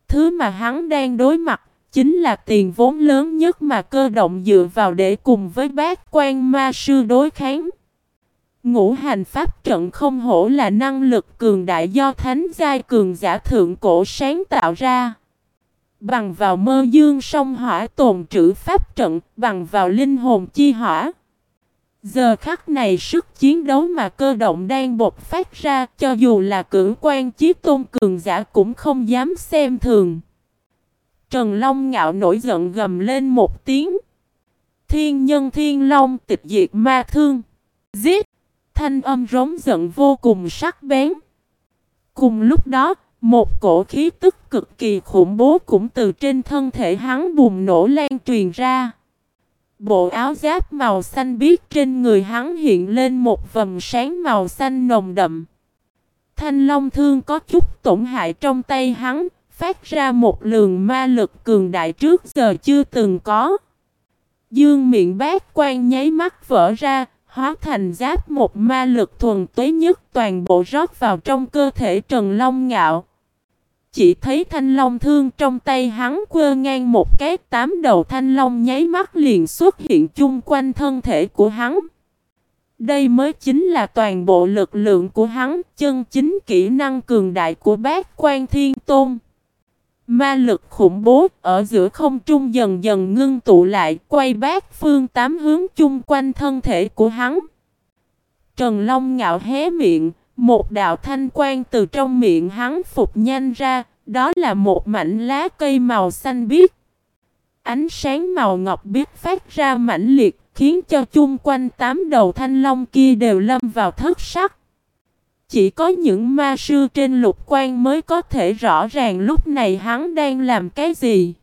Thứ mà hắn đang đối mặt chính là tiền vốn lớn nhất mà cơ động dựa vào để cùng với bác quan ma sư đối kháng. Ngũ hành pháp trận không hổ là năng lực cường đại do thánh giai cường giả thượng cổ sáng tạo ra. Bằng vào mơ dương sông hỏa tồn trữ pháp trận, bằng vào linh hồn chi hỏa. Giờ khắc này sức chiến đấu mà cơ động đang bộc phát ra cho dù là cử quan chí tôn cường giả cũng không dám xem thường. Trần Long ngạo nổi giận gầm lên một tiếng. Thiên nhân thiên long tịch diệt ma thương. Giết! Thanh âm rống giận vô cùng sắc bén. Cùng lúc đó, một cổ khí tức cực kỳ khủng bố cũng từ trên thân thể hắn bùng nổ lan truyền ra. Bộ áo giáp màu xanh biếc trên người hắn hiện lên một vầng sáng màu xanh nồng đậm. Thanh long thương có chút tổn hại trong tay hắn, phát ra một lượng ma lực cường đại trước giờ chưa từng có. Dương miệng bát quan nháy mắt vỡ ra, hóa thành giáp một ma lực thuần tuế nhất toàn bộ rót vào trong cơ thể Trần Long Ngạo. Chỉ thấy thanh long thương trong tay hắn quơ ngang một cái tám đầu thanh long nháy mắt liền xuất hiện chung quanh thân thể của hắn. Đây mới chính là toàn bộ lực lượng của hắn, chân chính kỹ năng cường đại của bát quan thiên tôn. Ma lực khủng bố ở giữa không trung dần dần ngưng tụ lại quay bát phương tám hướng chung quanh thân thể của hắn. Trần Long ngạo hé miệng, một đạo thanh quang từ trong miệng hắn phục nhanh ra, đó là một mảnh lá cây màu xanh biếc. Ánh sáng màu ngọc biếc phát ra mãnh liệt, khiến cho chung quanh tám đầu thanh long kia đều lâm vào thất sắc. Chỉ có những ma sư trên lục quan mới có thể rõ ràng lúc này hắn đang làm cái gì.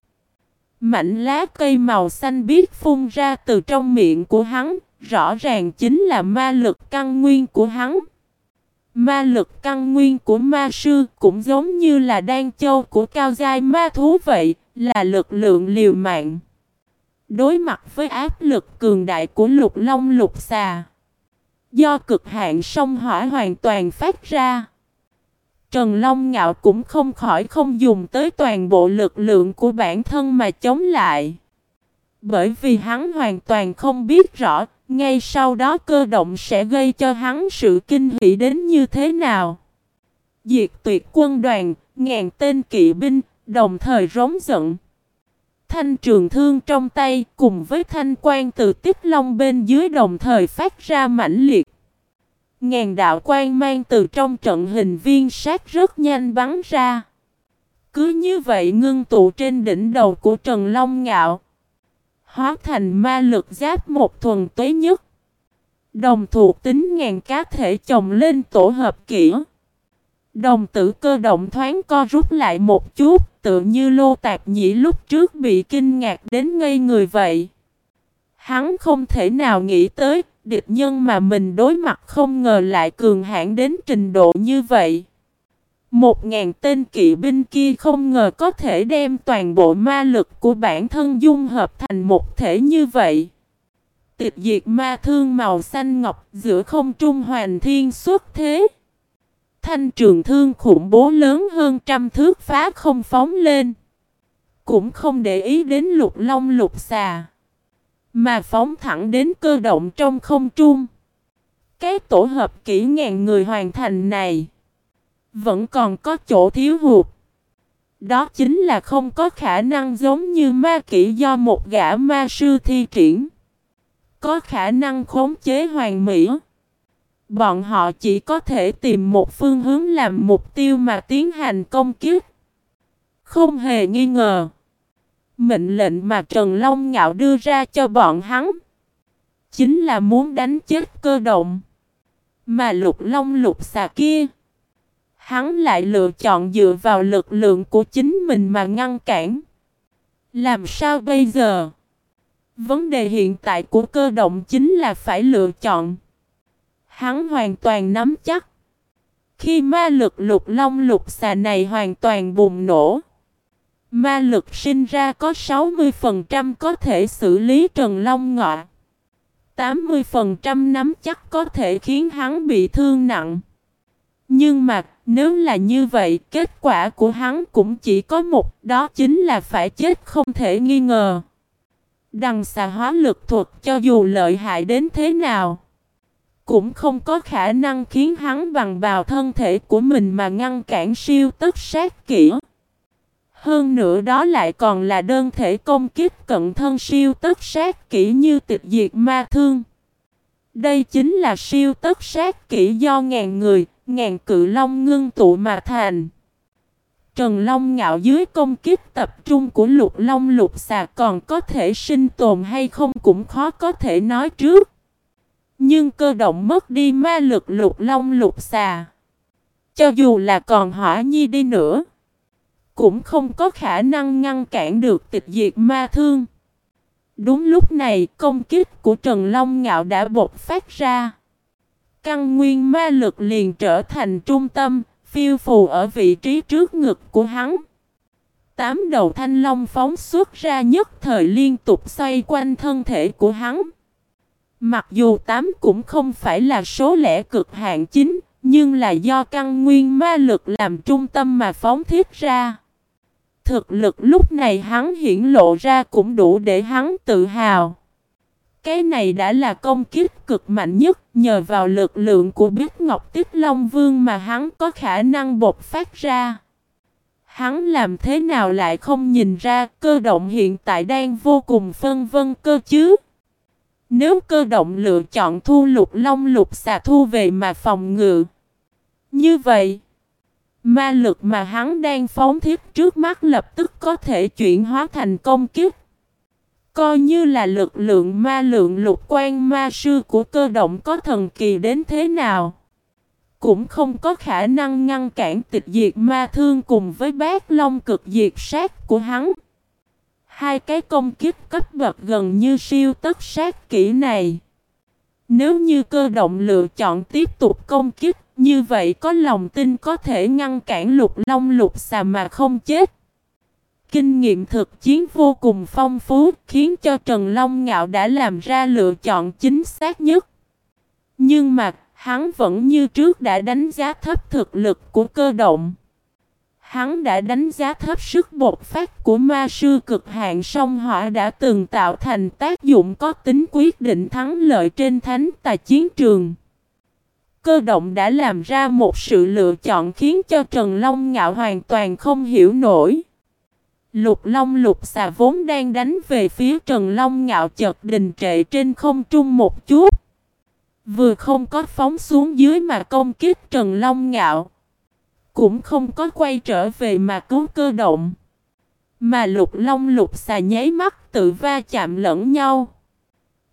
Mảnh lá cây màu xanh biếc phun ra từ trong miệng của hắn, rõ ràng chính là ma lực căn nguyên của hắn. Ma lực căn nguyên của ma sư cũng giống như là đan châu của cao giai ma thú vậy, là lực lượng liều mạng. Đối mặt với áp lực cường đại của lục long lục xà. Do cực hạn sông hỏa hoàn toàn phát ra. Trần Long Ngạo cũng không khỏi không dùng tới toàn bộ lực lượng của bản thân mà chống lại. Bởi vì hắn hoàn toàn không biết rõ, ngay sau đó cơ động sẽ gây cho hắn sự kinh hỉ đến như thế nào. Diệt tuyệt quân đoàn, ngàn tên kỵ binh, đồng thời rống giận. Thanh trường thương trong tay cùng với thanh quan từ tiếp long bên dưới đồng thời phát ra mãnh liệt. Ngàn đạo quan mang từ trong trận hình viên sát rất nhanh bắn ra. Cứ như vậy ngưng tụ trên đỉnh đầu của Trần Long Ngạo. Hóa thành ma lực giáp một thuần tuế nhất. Đồng thuộc tính ngàn cá thể chồng lên tổ hợp kỹ. Đồng tử cơ động thoáng co rút lại một chút, tự như lô tạp nhĩ lúc trước bị kinh ngạc đến ngây người vậy. Hắn không thể nào nghĩ tới, địch nhân mà mình đối mặt không ngờ lại cường hãn đến trình độ như vậy. Một ngàn tên kỵ binh kia không ngờ có thể đem toàn bộ ma lực của bản thân dung hợp thành một thể như vậy. Tịch diệt ma thương màu xanh ngọc giữa không trung hoàn thiên xuất thế. Thanh trường thương khủng bố lớn hơn trăm thước phá không phóng lên. Cũng không để ý đến lục long lục xà. Mà phóng thẳng đến cơ động trong không trung. Cái tổ hợp kỹ ngàn người hoàn thành này. Vẫn còn có chỗ thiếu hụt. Đó chính là không có khả năng giống như ma kỹ do một gã ma sư thi triển. Có khả năng khống chế hoàn mỹ. Bọn họ chỉ có thể tìm một phương hướng làm mục tiêu mà tiến hành công kiếp. Không hề nghi ngờ. Mệnh lệnh mà Trần Long Ngạo đưa ra cho bọn hắn. Chính là muốn đánh chết cơ động. Mà lục long lục xà kia. Hắn lại lựa chọn dựa vào lực lượng của chính mình mà ngăn cản. Làm sao bây giờ? Vấn đề hiện tại của cơ động chính là phải lựa chọn. Hắn hoàn toàn nắm chắc. Khi ma lực lục long lục xà này hoàn toàn bùng nổ. Ma lực sinh ra có 60% có thể xử lý Trần Long Ngọ. 80% nắm chắc có thể khiến hắn bị thương nặng. Nhưng mà nếu là như vậy, kết quả của hắn cũng chỉ có một, đó chính là phải chết không thể nghi ngờ. Đằng xà hóa lực thuật cho dù lợi hại đến thế nào, cũng không có khả năng khiến hắn bằng vào thân thể của mình mà ngăn cản siêu tất sát kỹ. Hơn nữa đó lại còn là đơn thể công kích cận thân siêu tất sát kỹ như tịch diệt ma thương. Đây chính là siêu tất sát kỹ do ngàn người, ngàn cự long ngưng tụ mà thành. Trần Long ngạo dưới công kích tập trung của lục long lục xà còn có thể sinh tồn hay không cũng khó có thể nói trước. Nhưng cơ động mất đi ma lực lục long lục xà. Cho dù là còn hỏa nhi đi nữa. Cũng không có khả năng ngăn cản được tịch diệt ma thương. Đúng lúc này công kích của Trần Long Ngạo đã bộc phát ra. Căn nguyên ma lực liền trở thành trung tâm, phiêu phù ở vị trí trước ngực của hắn. Tám đầu thanh long phóng xuất ra nhất thời liên tục xoay quanh thân thể của hắn. Mặc dù tám cũng không phải là số lẻ cực hạn chính, nhưng là do căn nguyên ma lực làm trung tâm mà phóng thiết ra. Thực lực lúc này hắn hiển lộ ra cũng đủ để hắn tự hào. Cái này đã là công kích cực mạnh nhất nhờ vào lực lượng của Biết Ngọc Tích Long Vương mà hắn có khả năng bộc phát ra. Hắn làm thế nào lại không nhìn ra cơ động hiện tại đang vô cùng phân vân cơ chứ? Nếu cơ động lựa chọn thu lục long lục xà thu về mà phòng ngự. Như vậy, ma lực mà hắn đang phóng thiết trước mắt lập tức có thể chuyển hóa thành công kiếp. Coi như là lực lượng ma lượng lục quan ma sư của cơ động có thần kỳ đến thế nào. Cũng không có khả năng ngăn cản tịch diệt ma thương cùng với bát long cực diệt sát của hắn. Hai cái công kích cấp bậc gần như siêu tất sát kỹ này. Nếu như cơ động lựa chọn tiếp tục công kích, như vậy có lòng tin có thể ngăn cản lục long lục xà mà không chết. Kinh nghiệm thực chiến vô cùng phong phú, khiến cho Trần Long Ngạo đã làm ra lựa chọn chính xác nhất. Nhưng mà, hắn vẫn như trước đã đánh giá thấp thực lực của cơ động. Hắn đã đánh giá thấp sức bột phát của ma sư cực hạn song hỏa đã từng tạo thành tác dụng có tính quyết định thắng lợi trên thánh tài chiến trường. Cơ động đã làm ra một sự lựa chọn khiến cho Trần Long Ngạo hoàn toàn không hiểu nổi. Lục Long lục xà vốn đang đánh về phía Trần Long Ngạo chợt đình trệ trên không trung một chút. Vừa không có phóng xuống dưới mà công kích Trần Long Ngạo. Cũng không có quay trở về mà cứu cơ động. Mà lục long lục xà nháy mắt tự va chạm lẫn nhau.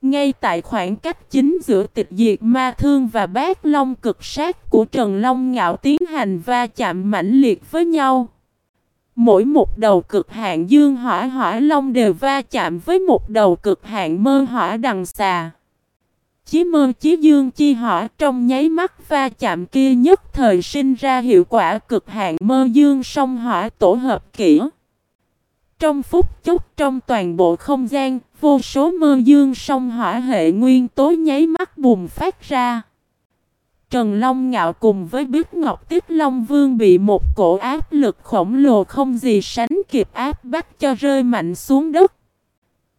Ngay tại khoảng cách chính giữa tịch diệt ma thương và bát long cực sát của Trần Long Ngạo tiến hành va chạm mãnh liệt với nhau. Mỗi một đầu cực hạn dương hỏa hỏa long đều va chạm với một đầu cực hạn mơ hỏa đằng xà chí mơ chí dương chi hỏa trong nháy mắt va chạm kia nhất thời sinh ra hiệu quả cực hạn mơ dương song hỏa tổ hợp kỹ. Trong phút chốc trong toàn bộ không gian, vô số mơ dương song hỏa hệ nguyên tố nháy mắt bùng phát ra. Trần Long ngạo cùng với Bích Ngọc Tiếp Long Vương bị một cổ áp lực khổng lồ không gì sánh kịp áp bách cho rơi mạnh xuống đất.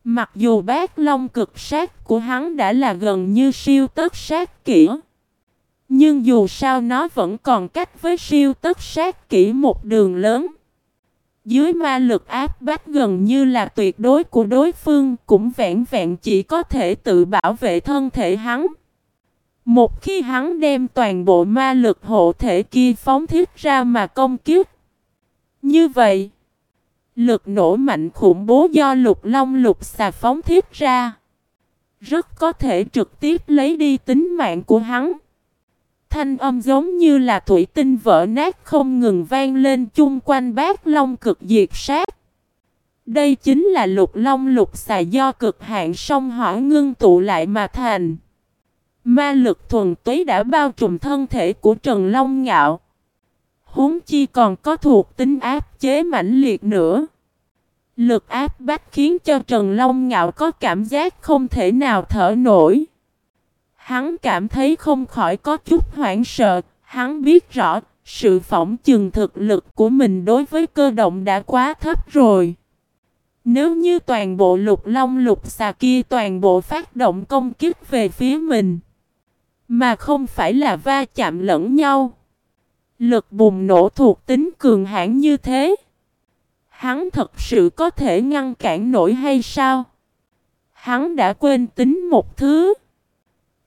Mặc dù bát long cực sát của hắn đã là gần như siêu tất sát kỹ. Nhưng dù sao nó vẫn còn cách với siêu tất sát kỹ một đường lớn. Dưới ma lực áp bách gần như là tuyệt đối của đối phương cũng vẹn vẹn chỉ có thể tự bảo vệ thân thể hắn. Một khi hắn đem toàn bộ ma lực hộ thể kia phóng thiết ra mà công kiếp. Như vậy Lực nổ mạnh khủng bố do lục long lục xà phóng thiết ra. Rất có thể trực tiếp lấy đi tính mạng của hắn. Thanh âm giống như là thủy tinh vỡ nát không ngừng vang lên chung quanh bát long cực diệt sát. Đây chính là lục long lục xà do cực hạn sông hỏa ngưng tụ lại mà thành. Ma lực thuần túy đã bao trùm thân thể của Trần Long Ngạo. Huống chi còn có thuộc tính áp chế mãnh liệt nữa. Lực áp bách khiến cho Trần Long Ngạo có cảm giác không thể nào thở nổi. Hắn cảm thấy không khỏi có chút hoảng sợ, hắn biết rõ sự phỏng chừng thực lực của mình đối với cơ động đã quá thấp rồi. Nếu như toàn bộ lục long lục xà kia toàn bộ phát động công kích về phía mình, mà không phải là va chạm lẫn nhau. Lực bùng nổ thuộc tính cường hãn như thế. Hắn thật sự có thể ngăn cản nổi hay sao? Hắn đã quên tính một thứ.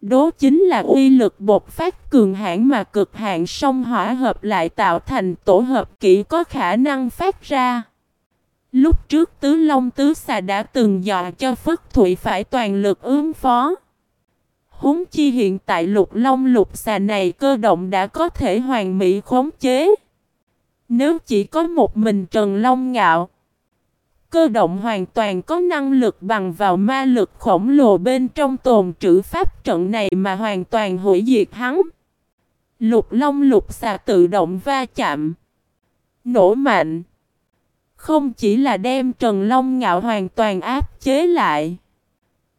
Đó chính là uy lực bột phát cường hãn mà cực hạn song hỏa hợp lại tạo thành tổ hợp kỹ có khả năng phát ra. Lúc trước Tứ Long, Tứ Xà đã từng dọa cho Phất Thụy phải toàn lực ứng phó. Húng chi hiện tại lục long lục xà này cơ động đã có thể hoàn mỹ khống chế. Nếu chỉ có một mình Trần Long Ngạo, cơ động hoàn toàn có năng lực bằng vào ma lực khổng lồ bên trong tồn trữ pháp trận này mà hoàn toàn hủy diệt hắn. Lục Long lục xà tự động va chạm, nổ mạnh. Không chỉ là đem Trần Long Ngạo hoàn toàn áp chế lại.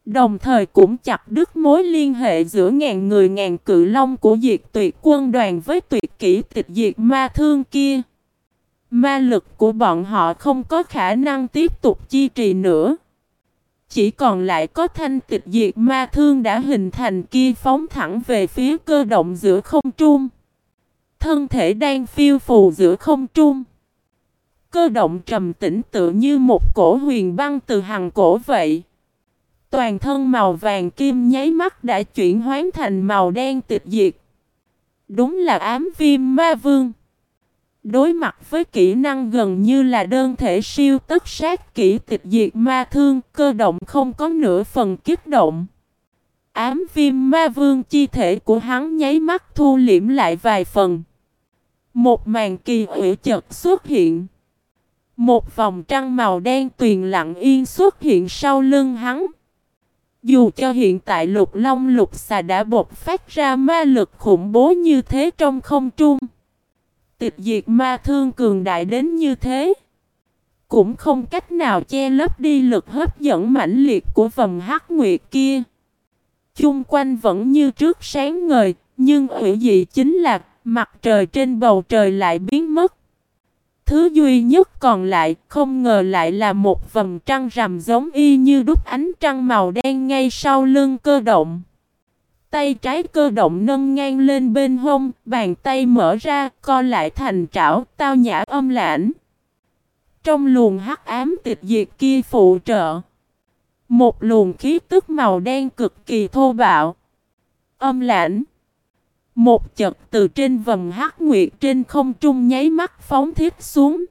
Đồng thời cũng chặt đứt mối liên hệ giữa ngàn người ngàn cự long của diệt tuyệt quân đoàn với tuyệt kỹ tịch diệt ma thương kia. Ma lực của bọn họ không có khả năng tiếp tục chi trì nữa. Chỉ còn lại có thanh tịch diệt ma thương đã hình thành kia phóng thẳng về phía cơ động giữa không trung. Thân thể đang phiêu phù giữa không trung. Cơ động trầm tĩnh tự như một cổ huyền băng từ hàng cổ vậy. Toàn thân màu vàng kim nháy mắt đã chuyển hoán thành màu đen tịch diệt. Đúng là ám viêm ma vương. Đối mặt với kỹ năng gần như là đơn thể siêu tất sát kỹ tịch diệt ma thương, cơ động không có nửa phần kích động. Ám viêm ma vương chi thể của hắn nháy mắt thu liễm lại vài phần. Một màn kỳ ủy chật xuất hiện. Một vòng trăng màu đen tuyền lặng yên xuất hiện sau lưng hắn. Dù cho hiện tại lục long lục xà đã bộc phát ra ma lực khủng bố như thế trong không trung. Tịch diệt ma thương cường đại đến như thế. Cũng không cách nào che lấp đi lực hấp dẫn mãnh liệt của vầng hắc nguyệt kia. Chung quanh vẫn như trước sáng ngời, nhưng ủy dị chính là mặt trời trên bầu trời lại biến mất. Thứ duy nhất còn lại không ngờ lại là một vầng trăng rằm giống y như đúc ánh trăng màu đen ngay sau lưng cơ động. Tay trái cơ động nâng ngang lên bên hông, bàn tay mở ra, co lại thành trảo, tao nhã âm lãnh. Trong luồng hắc ám tịch diệt kia phụ trợ. Một luồng khí tức màu đen cực kỳ thô bạo. Âm lãnh. Một chật từ trên vầng hắc nguyệt trên không trung nháy mắt phóng thiết xuống.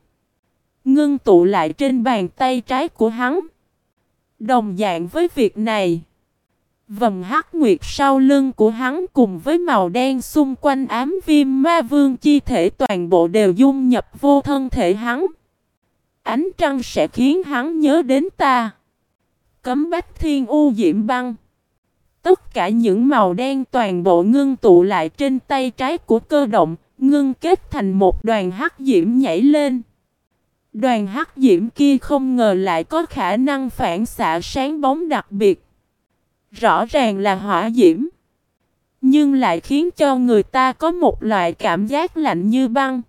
Ngưng tụ lại trên bàn tay trái của hắn. Đồng dạng với việc này. Vầng hắc nguyệt sau lưng của hắn cùng với màu đen xung quanh ám viêm ma vương chi thể toàn bộ đều dung nhập vô thân thể hắn. Ánh trăng sẽ khiến hắn nhớ đến ta. Cấm bách thiên u diễm băng. Tất cả những màu đen toàn bộ ngưng tụ lại trên tay trái của cơ động, ngưng kết thành một đoàn hắc diễm nhảy lên. Đoàn hắc diễm kia không ngờ lại có khả năng phản xạ sáng bóng đặc biệt. Rõ ràng là hỏa diễm. Nhưng lại khiến cho người ta có một loại cảm giác lạnh như băng.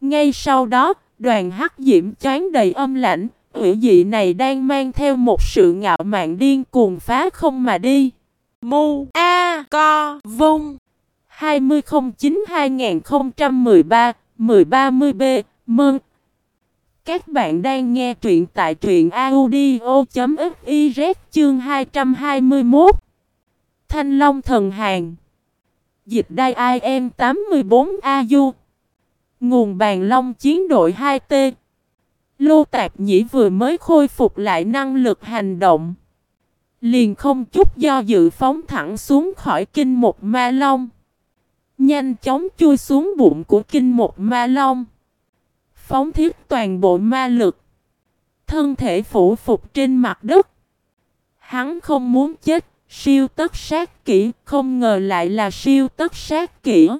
Ngay sau đó, đoàn hắc diễm choáng đầy âm lạnh, hủy dị này đang mang theo một sự ngạo mạn điên cuồng phá không mà đi. Mu A Co Vung 2009-2013-1030B Mừng! Các bạn đang nghe truyện tại truyện audio.fiz chương 221 Thanh Long Thần Hàng. Dịch đai IM 84AU Nguồn bàn long chiến đội 2T Lô tạc Nhĩ vừa mới khôi phục lại năng lực hành động. Liền không chút do dự phóng thẳng xuống khỏi kinh một ma long. Nhanh chóng chui xuống bụng của kinh một ma long. Phóng thiết toàn bộ ma lực. Thân thể phủ phục trên mặt đất. Hắn không muốn chết, siêu tất sát kỹ, không ngờ lại là siêu tất sát kỹ.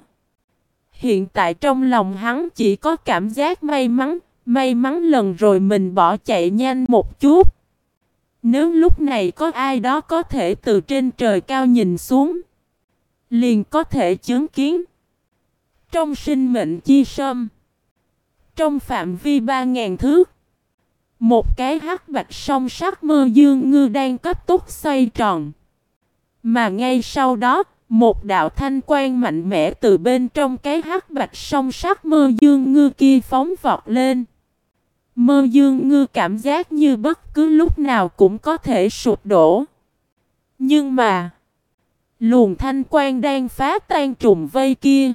Hiện tại trong lòng hắn chỉ có cảm giác may mắn, may mắn lần rồi mình bỏ chạy nhanh một chút. Nếu lúc này có ai đó có thể từ trên trời cao nhìn xuống, liền có thể chứng kiến. Trong sinh mệnh chi sâm, trong phạm vi ba ngàn thước, một cái hắc bạch song sắc mơ dương ngư đang cấp tốc xoay tròn. Mà ngay sau đó, một đạo thanh quan mạnh mẽ từ bên trong cái hắc bạch song sắc mơ dương ngư kia phóng vọt lên. Mơ dương ngư cảm giác như bất cứ lúc nào cũng có thể sụp đổ. Nhưng mà, luồng thanh quan đang phá tan trùng vây kia.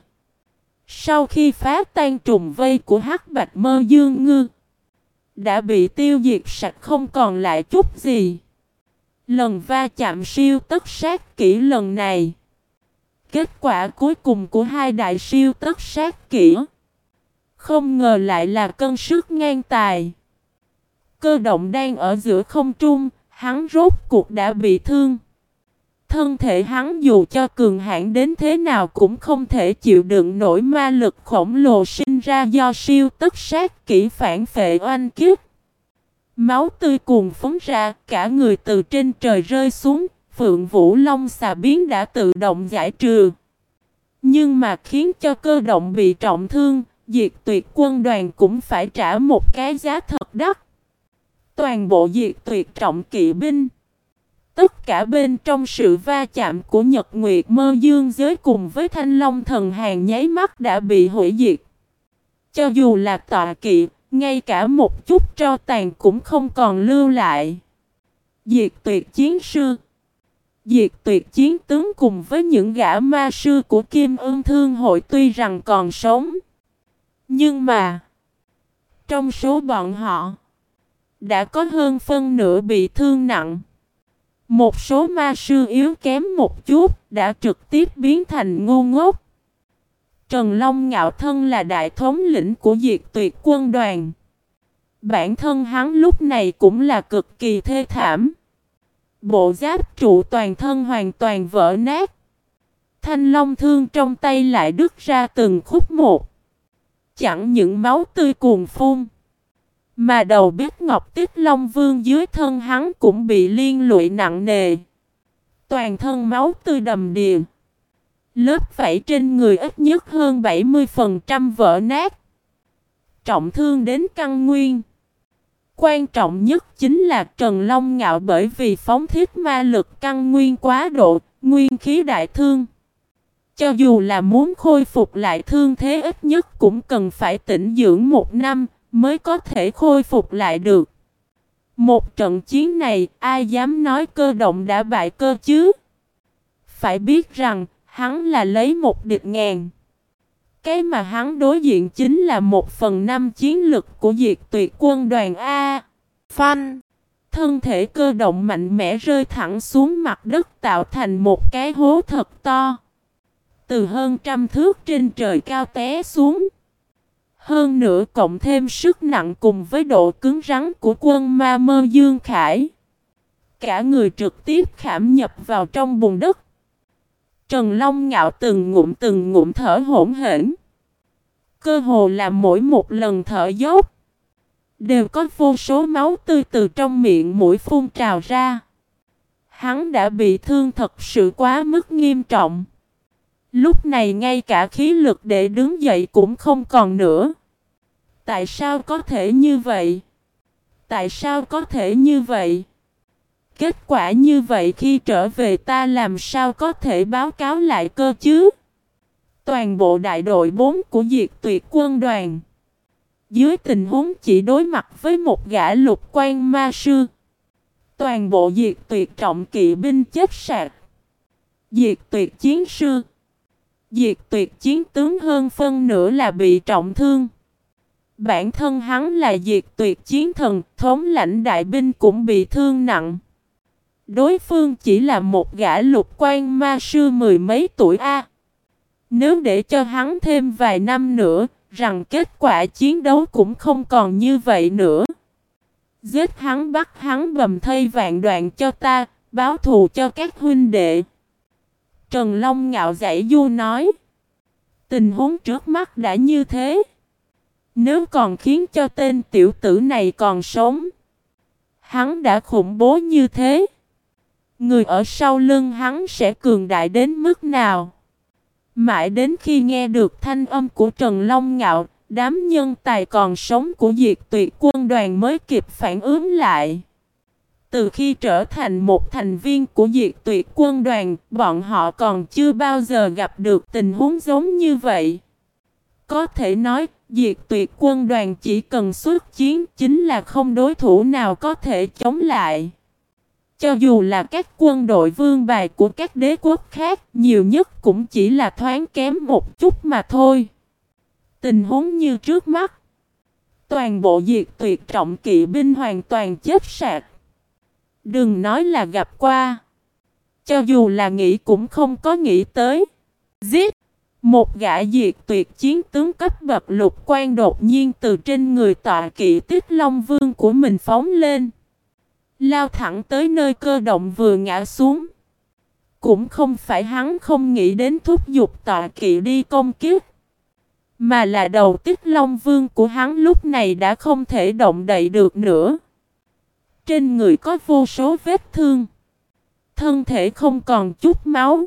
Sau khi phá tan trùng vây của hắc bạch mơ dương ngư, đã bị tiêu diệt sạch không còn lại chút gì. Lần va chạm siêu tất sát kỹ lần này. Kết quả cuối cùng của hai đại siêu tất sát kỹ không ngờ lại là cân sức ngang tài. Cơ động đang ở giữa không trung, hắn rốt cuộc đã bị thương. Thân thể hắn dù cho cường hãn đến thế nào cũng không thể chịu đựng nổi ma lực khổng lồ sinh ra do siêu tất sát kỹ phản phệ oanh kiếp. Máu tươi cuồn phóng ra, cả người từ trên trời rơi xuống, Phượng Vũ Long xà biến đã tự động giải trừ. Nhưng mà khiến cho cơ động bị trọng thương, diệt tuyệt quân đoàn cũng phải trả một cái giá thật đắt. Toàn bộ diệt tuyệt trọng kỵ binh. Tất cả bên trong sự va chạm của Nhật Nguyệt mơ dương giới cùng với Thanh Long thần hàng nháy mắt đã bị hủy diệt. Cho dù là tọa kỵ, ngay cả một chút tro tàn cũng không còn lưu lại. Diệt tuyệt chiến sư Diệt tuyệt chiến tướng cùng với những gã ma sư của Kim ương Thương hội tuy rằng còn sống nhưng mà, trong số bọn họ, đã có hơn phân nửa bị thương nặng. Một số ma sư yếu kém một chút đã trực tiếp biến thành ngu ngốc. Trần Long ngạo thân là đại thống lĩnh của diệt tuyệt quân đoàn. Bản thân hắn lúc này cũng là cực kỳ thê thảm. Bộ giáp trụ toàn thân hoàn toàn vỡ nát. Thanh long thương trong tay lại đứt ra từng khúc một. Chẳng những máu tươi cuồn phun. Mà đầu biết ngọc tích long vương dưới thân hắn cũng bị liên lụy nặng nề. Toàn thân máu tươi đầm đìa. Lớp vảy trên người ít nhất hơn 70% vỡ nát. Trọng thương đến căn nguyên. Quan trọng nhất chính là Trần Long ngạo bởi vì phóng thiết ma lực căn nguyên quá độ, nguyên khí đại thương. Cho dù là muốn khôi phục lại thương thế ít nhất cũng cần phải tĩnh dưỡng một năm mới có thể khôi phục lại được. Một trận chiến này, ai dám nói cơ động đã bại cơ chứ? Phải biết rằng, hắn là lấy một địch ngàn. Cái mà hắn đối diện chính là một phần năm chiến lực của diệt tuyệt quân đoàn A. Phanh! Thân thể cơ động mạnh mẽ rơi thẳng xuống mặt đất tạo thành một cái hố thật to. Từ hơn trăm thước trên trời cao té xuống. Hơn nữa cộng thêm sức nặng cùng với độ cứng rắn của quân ma mơ Dương Khải. Cả người trực tiếp khảm nhập vào trong bùn đất. Trần Long ngạo từng ngụm từng ngụm thở hỗn hển. Cơ hồ là mỗi một lần thở dốc. Đều có vô số máu tươi từ trong miệng mũi phun trào ra. Hắn đã bị thương thật sự quá mức nghiêm trọng. Lúc này ngay cả khí lực để đứng dậy cũng không còn nữa. Tại sao có thể như vậy? Tại sao có thể như vậy? Kết quả như vậy khi trở về ta làm sao có thể báo cáo lại cơ chứ? Toàn bộ đại đội 4 của diệt tuyệt quân đoàn. Dưới tình huống chỉ đối mặt với một gã lục quan ma sư. Toàn bộ diệt tuyệt trọng kỵ binh chết sạc. Diệt tuyệt chiến sư. Diệt tuyệt chiến tướng hơn phân nửa là bị trọng thương. Bản thân hắn là diệt tuyệt chiến thần, thống lãnh đại binh cũng bị thương nặng. Đối phương chỉ là một gã lục quan ma sư mười mấy tuổi A. Nếu để cho hắn thêm vài năm nữa, rằng kết quả chiến đấu cũng không còn như vậy nữa. Giết hắn bắt hắn bầm thây vạn đoạn cho ta, báo thù cho các huynh đệ. Trần Long ngạo giải du nói. Tình huống trước mắt đã như thế. Nếu còn khiến cho tên tiểu tử này còn sống. Hắn đã khủng bố như thế. Người ở sau lưng hắn sẽ cường đại đến mức nào? Mãi đến khi nghe được thanh âm của Trần Long Ngạo, đám nhân tài còn sống của diệt tuyệt quân đoàn mới kịp phản ứng lại. Từ khi trở thành một thành viên của diệt tuyệt quân đoàn, bọn họ còn chưa bao giờ gặp được tình huống giống như vậy. Có thể nói, diệt tuyệt quân đoàn chỉ cần xuất chiến chính là không đối thủ nào có thể chống lại. Cho dù là các quân đội vương bài của các đế quốc khác, nhiều nhất cũng chỉ là thoáng kém một chút mà thôi. Tình huống như trước mắt. Toàn bộ diệt tuyệt trọng kỵ binh hoàn toàn chết sạc. Đừng nói là gặp qua. Cho dù là nghĩ cũng không có nghĩ tới. Giết! Một gã diệt tuyệt chiến tướng cấp bậc lục quan đột nhiên từ trên người tọa kỵ tích long vương của mình phóng lên. Lao thẳng tới nơi cơ động vừa ngã xuống. Cũng không phải hắn không nghĩ đến thúc giục tọa kỵ đi công kiếp. Mà là đầu tích long vương của hắn lúc này đã không thể động đậy được nữa. Trên người có vô số vết thương. Thân thể không còn chút máu.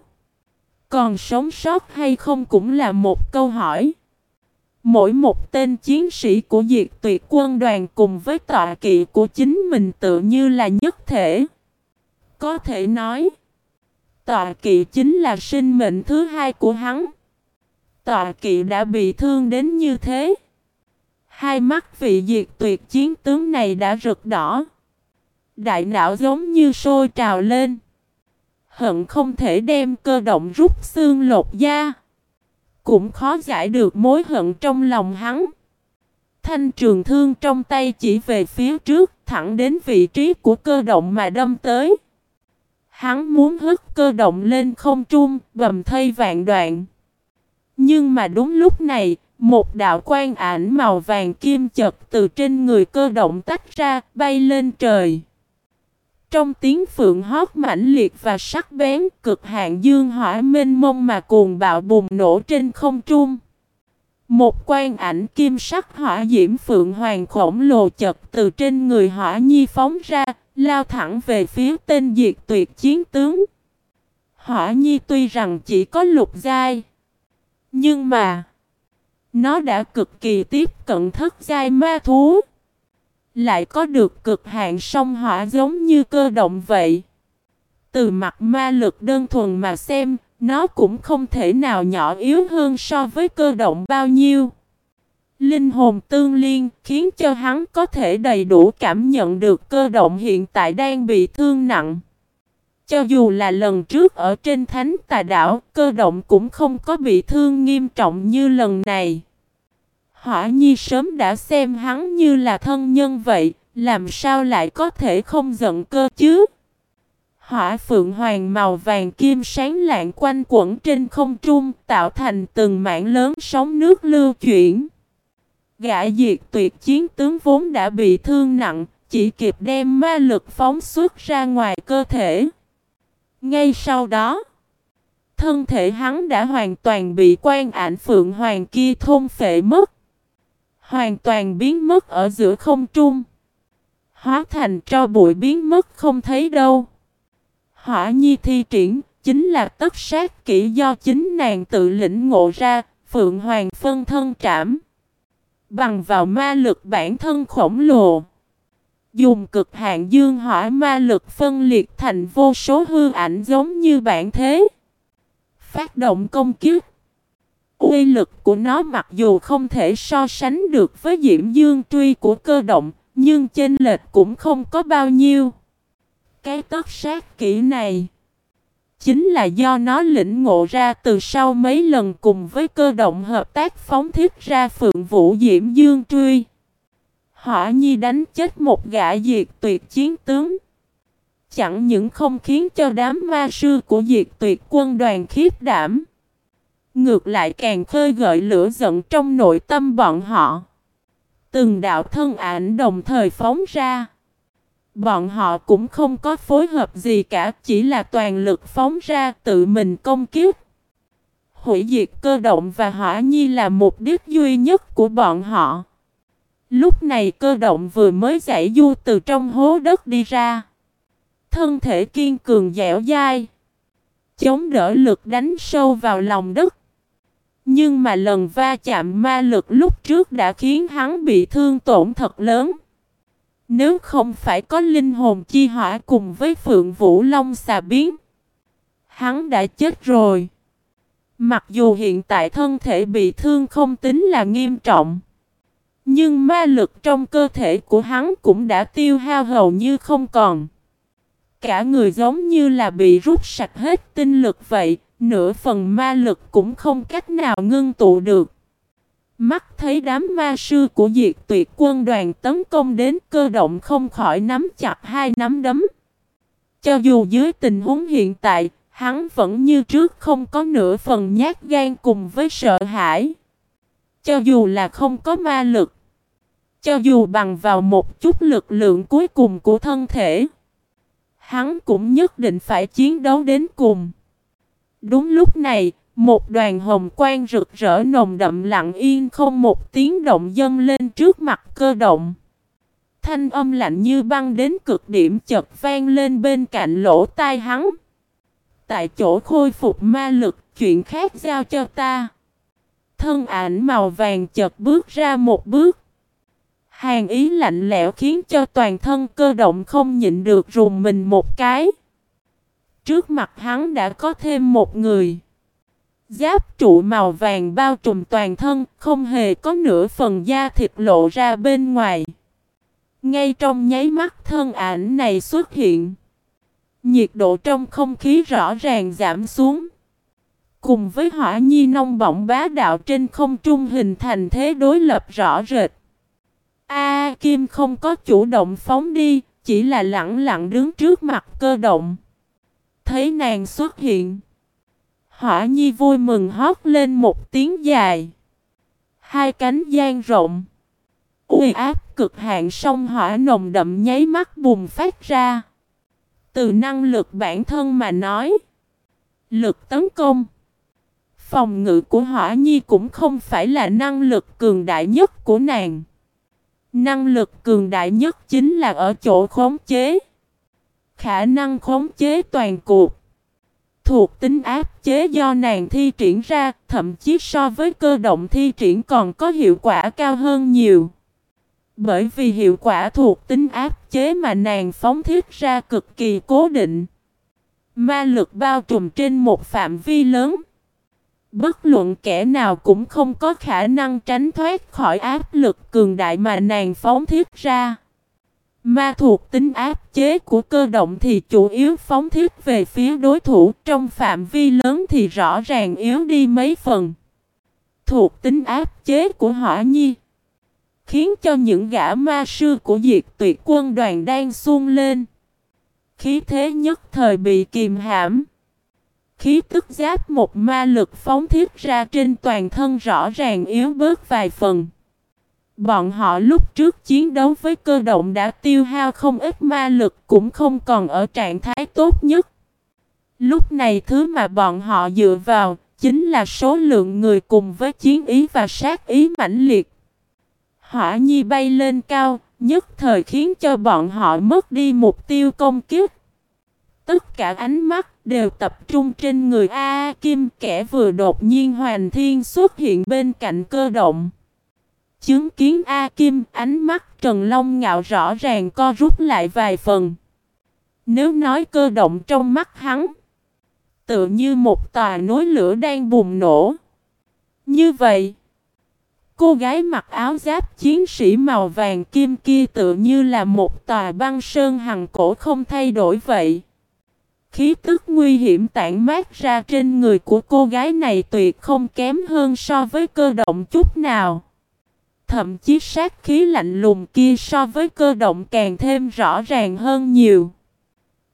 Còn sống sót hay không cũng là một câu hỏi. Mỗi một tên chiến sĩ của diệt tuyệt quân đoàn cùng với tọa kỵ của chính mình tự như là nhất thể. Có thể nói, tọa kỵ chính là sinh mệnh thứ hai của hắn. Tọa kỵ đã bị thương đến như thế. Hai mắt vị diệt tuyệt chiến tướng này đã rực đỏ. Đại não giống như sôi trào lên. Hận không thể đem cơ động rút xương lột da. Cũng khó giải được mối hận trong lòng hắn. Thanh trường thương trong tay chỉ về phía trước, thẳng đến vị trí của cơ động mà đâm tới. Hắn muốn hất cơ động lên không trung, bầm thây vạn đoạn. Nhưng mà đúng lúc này, một đạo quang ảnh màu vàng kim chật từ trên người cơ động tách ra, bay lên trời. Trong tiếng phượng hót mãnh liệt và sắc bén, cực hạn dương hỏa mênh mông mà cuồng bạo bùng nổ trên không trung. Một quan ảnh kim sắc hỏa diễm phượng hoàng khổng lồ chật từ trên người hỏa nhi phóng ra, lao thẳng về phía tên diệt tuyệt chiến tướng. Hỏa nhi tuy rằng chỉ có lục giai, nhưng mà nó đã cực kỳ tiếp cận thất giai ma thú. Lại có được cực hạn song hỏa giống như cơ động vậy. Từ mặt ma lực đơn thuần mà xem, nó cũng không thể nào nhỏ yếu hơn so với cơ động bao nhiêu. Linh hồn tương liên khiến cho hắn có thể đầy đủ cảm nhận được cơ động hiện tại đang bị thương nặng. Cho dù là lần trước ở trên thánh tà đảo, cơ động cũng không có bị thương nghiêm trọng như lần này. Hỏa Nhi sớm đã xem hắn như là thân nhân vậy, làm sao lại có thể không giận cơ chứ? Hỏa phượng hoàng màu vàng kim sáng lạng quanh quẩn trên không trung, tạo thành từng mảng lớn sóng nước lưu chuyển. Gã diệt tuyệt chiến tướng vốn đã bị thương nặng, chỉ kịp đem ma lực phóng xuất ra ngoài cơ thể. Ngay sau đó, thân thể hắn đã hoàn toàn bị quan ảnh phượng hoàng kia thôn phệ mất. Hoàn toàn biến mất ở giữa không trung. Hóa thành cho bụi biến mất không thấy đâu. Hỏa nhi thi triển, chính là tất sát kỹ do chính nàng tự lĩnh ngộ ra, Phượng Hoàng phân thân trảm. Bằng vào ma lực bản thân khổng lồ. Dùng cực hạn dương hỏa ma lực phân liệt thành vô số hư ảnh giống như bản thế. Phát động công kiếp. Uy lực của nó mặc dù không thể so sánh được với diễm dương truy của cơ động, nhưng chênh lệch cũng không có bao nhiêu. Cái tất sát kỹ này chính là do nó lĩnh ngộ ra từ sau mấy lần cùng với cơ động hợp tác phóng thiết ra phượng vũ diễm dương truy. Hỏa nhi đánh chết một gã diệt tuyệt chiến tướng. Chẳng những không khiến cho đám ma sư của diệt tuyệt quân đoàn khiếp đảm. Ngược lại càng khơi gợi lửa giận trong nội tâm bọn họ. Từng đạo thân ảnh đồng thời phóng ra. Bọn họ cũng không có phối hợp gì cả, chỉ là toàn lực phóng ra tự mình công kiếp. Hủy diệt cơ động và hỏa nhi là mục đích duy nhất của bọn họ. Lúc này cơ động vừa mới giải du từ trong hố đất đi ra. Thân thể kiên cường dẻo dai. Chống đỡ lực đánh sâu vào lòng đất. Nhưng mà lần va chạm ma lực lúc trước đã khiến hắn bị thương tổn thật lớn. Nếu không phải có linh hồn chi hỏa cùng với Phượng Vũ Long xà biến, hắn đã chết rồi. Mặc dù hiện tại thân thể bị thương không tính là nghiêm trọng, nhưng ma lực trong cơ thể của hắn cũng đã tiêu hao hầu như không còn. Cả người giống như là bị rút sạch hết tinh lực vậy, nửa phần ma lực cũng không cách nào ngưng tụ được. Mắt thấy đám ma sư của diệt tuyệt quân đoàn tấn công đến cơ động không khỏi nắm chặt hai nắm đấm. Cho dù dưới tình huống hiện tại, hắn vẫn như trước không có nửa phần nhát gan cùng với sợ hãi. Cho dù là không có ma lực, cho dù bằng vào một chút lực lượng cuối cùng của thân thể, hắn cũng nhất định phải chiến đấu đến cùng. Đúng lúc này, một đoàn hồng quang rực rỡ nồng đậm lặng yên không một tiếng động dâng lên trước mặt cơ động. Thanh âm lạnh như băng đến cực điểm chợt vang lên bên cạnh lỗ tai hắn. Tại chỗ khôi phục ma lực, chuyện khác giao cho ta. Thân ảnh màu vàng chợt bước ra một bước. Hàng ý lạnh lẽo khiến cho toàn thân cơ động không nhịn được rùng mình một cái. Trước mặt hắn đã có thêm một người. Giáp trụ màu vàng bao trùm toàn thân, không hề có nửa phần da thịt lộ ra bên ngoài. Ngay trong nháy mắt thân ảnh này xuất hiện. Nhiệt độ trong không khí rõ ràng giảm xuống. Cùng với hỏa nhi nông bỏng bá đạo trên không trung hình thành thế đối lập rõ rệt. A Kim không có chủ động phóng đi, chỉ là lặng lặng đứng trước mặt cơ động. Thấy nàng xuất hiện. Hỏa nhi vui mừng hót lên một tiếng dài. Hai cánh gian rộng. Uy áp cực hạn sông hỏa nồng đậm nháy mắt bùng phát ra. Từ năng lực bản thân mà nói, lực tấn công, phòng ngự của hỏa nhi cũng không phải là năng lực cường đại nhất của nàng. Năng lực cường đại nhất chính là ở chỗ khống chế. Khả năng khống chế toàn cuộc. Thuộc tính áp chế do nàng thi triển ra, thậm chí so với cơ động thi triển còn có hiệu quả cao hơn nhiều. Bởi vì hiệu quả thuộc tính áp chế mà nàng phóng thiết ra cực kỳ cố định. Ma lực bao trùm trên một phạm vi lớn. Bất luận kẻ nào cũng không có khả năng tránh thoát khỏi áp lực cường đại mà nàng phóng thiết ra. Ma thuộc tính áp chế của cơ động thì chủ yếu phóng thiết về phía đối thủ trong phạm vi lớn thì rõ ràng yếu đi mấy phần. Thuộc tính áp chế của hỏa nhi khiến cho những gã ma sư của diệt tuyệt quân đoàn đang xuông lên. Khí thế nhất thời bị kìm hãm. Khí tức giáp một ma lực phóng thiết ra trên toàn thân rõ ràng yếu bớt vài phần. Bọn họ lúc trước chiến đấu với cơ động đã tiêu hao không ít ma lực cũng không còn ở trạng thái tốt nhất. Lúc này thứ mà bọn họ dựa vào chính là số lượng người cùng với chiến ý và sát ý mãnh liệt. Hỏa nhi bay lên cao, nhất thời khiến cho bọn họ mất đi mục tiêu công kiếp. Tất cả ánh mắt đều tập trung trên người A, Kim kẻ vừa đột nhiên hoàn thiên xuất hiện bên cạnh cơ động. Chứng kiến A Kim ánh mắt Trần Long ngạo rõ ràng co rút lại vài phần. Nếu nói cơ động trong mắt hắn, tự như một tòa núi lửa đang bùng nổ. Như vậy, cô gái mặc áo giáp chiến sĩ màu vàng kim kia tự như là một tòa băng sơn hằng cổ không thay đổi vậy. Khí tức nguy hiểm tản mát ra trên người của cô gái này tuyệt không kém hơn so với cơ động chút nào. Thậm chí sát khí lạnh lùng kia so với cơ động càng thêm rõ ràng hơn nhiều.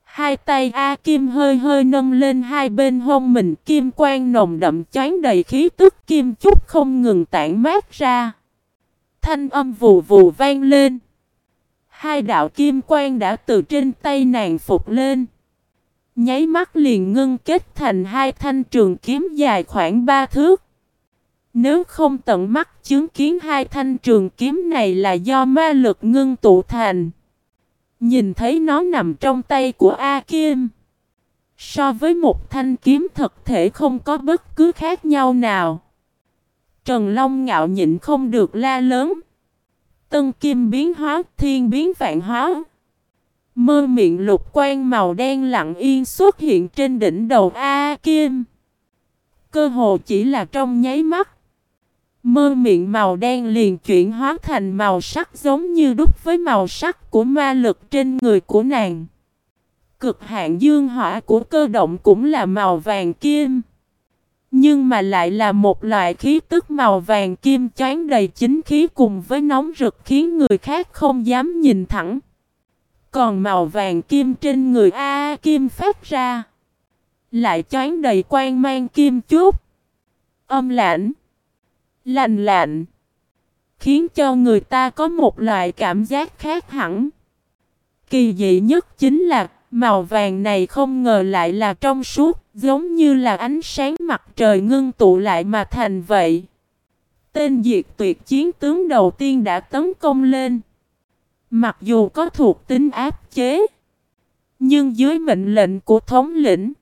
Hai tay A Kim hơi hơi nâng lên hai bên hông mình, kim quang nồng đậm chán đầy khí tức, kim chút không ngừng tản mát ra. Thanh âm vù vù vang lên. Hai đạo kim quang đã từ trên tay nàng phục lên. Nháy mắt liền ngưng kết thành hai thanh trường kiếm dài khoảng ba thước. Nếu không tận mắt chứng kiến hai thanh trường kiếm này là do ma lực ngưng tụ thành. Nhìn thấy nó nằm trong tay của A Kim. So với một thanh kiếm thật thể không có bất cứ khác nhau nào. Trần Long ngạo nhịn không được la lớn. Tân kim biến hóa, thiên biến vạn hóa. Mơ miệng lục quan màu đen lặng yên xuất hiện trên đỉnh đầu A Kim. Cơ hồ chỉ là trong nháy mắt. Mơ miệng màu đen liền chuyển hóa thành màu sắc giống như đúc với màu sắc của ma lực trên người của nàng. Cực hạn dương hỏa của cơ động cũng là màu vàng kim. Nhưng mà lại là một loại khí tức màu vàng kim choáng đầy chính khí cùng với nóng rực khiến người khác không dám nhìn thẳng. Còn màu vàng kim trên người A, kim phát ra. Lại choáng đầy quan mang kim chút. Âm lãnh. Lành lạnh. Khiến cho người ta có một loại cảm giác khác hẳn. Kỳ dị nhất chính là màu vàng này không ngờ lại là trong suốt, giống như là ánh sáng mặt trời ngưng tụ lại mà thành vậy. Tên diệt tuyệt chiến tướng đầu tiên đã tấn công lên. Mặc dù có thuộc tính áp chế, nhưng dưới mệnh lệnh của thống lĩnh,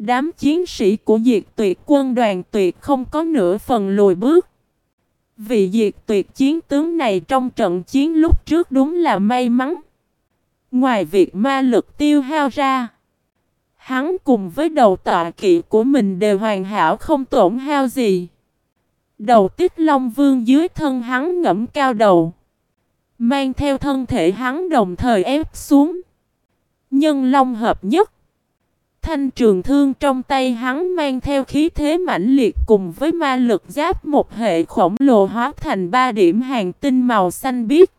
đám chiến sĩ của diệt tuyệt quân đoàn tuyệt không có nửa phần lùi bước. Vị diệt tuyệt chiến tướng này trong trận chiến lúc trước đúng là may mắn. Ngoài việc ma lực tiêu hao ra, hắn cùng với đầu tọa kỵ của mình đều hoàn hảo không tổn hao gì. Đầu tiết long vương dưới thân hắn ngẫm cao đầu. Mang theo thân thể hắn đồng thời ép xuống. Nhân long hợp nhất. Thanh trường thương trong tay hắn mang theo khí thế mãnh liệt cùng với ma lực giáp một hệ khổng lồ hóa thành ba điểm hàng tinh màu xanh biếc.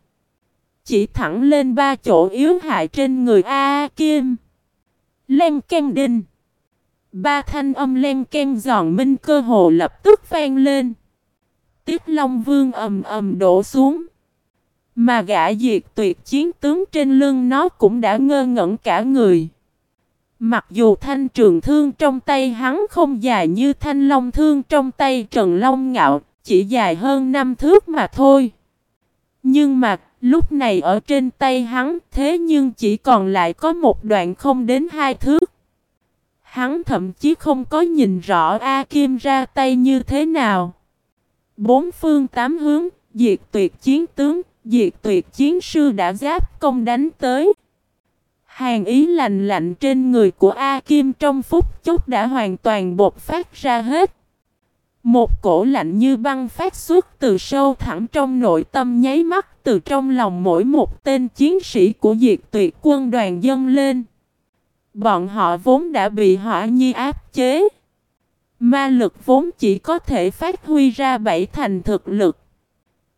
Chỉ thẳng lên ba chỗ yếu hại trên người A, Kim. Lem ken đinh. Ba thanh âm lem ken giòn minh cơ hồ lập tức vang lên. Tiết Long Vương ầm ầm đổ xuống. Mà gã diệt tuyệt chiến tướng trên lưng nó cũng đã ngơ ngẩn cả người. Mặc dù thanh trường thương trong tay hắn không dài như thanh long thương trong tay Trần Long Ngạo, chỉ dài hơn năm thước mà thôi. Nhưng mà, lúc này ở trên tay hắn thế nhưng chỉ còn lại có một đoạn không đến hai thước. Hắn thậm chí không có nhìn rõ A Kim ra tay như thế nào. Bốn phương tám hướng, diệt tuyệt chiến tướng, diệt tuyệt chiến sư đã giáp công đánh tới. Hàng ý lạnh lạnh trên người của A Kim trong phút chốc đã hoàn toàn bột phát ra hết. Một cổ lạnh như băng phát xuất từ sâu thẳm trong nội tâm nháy mắt từ trong lòng mỗi một tên chiến sĩ của diệt tuyệt quân đoàn dân lên. Bọn họ vốn đã bị hỏa nhi áp chế. Ma lực vốn chỉ có thể phát huy ra bảy thành thực lực.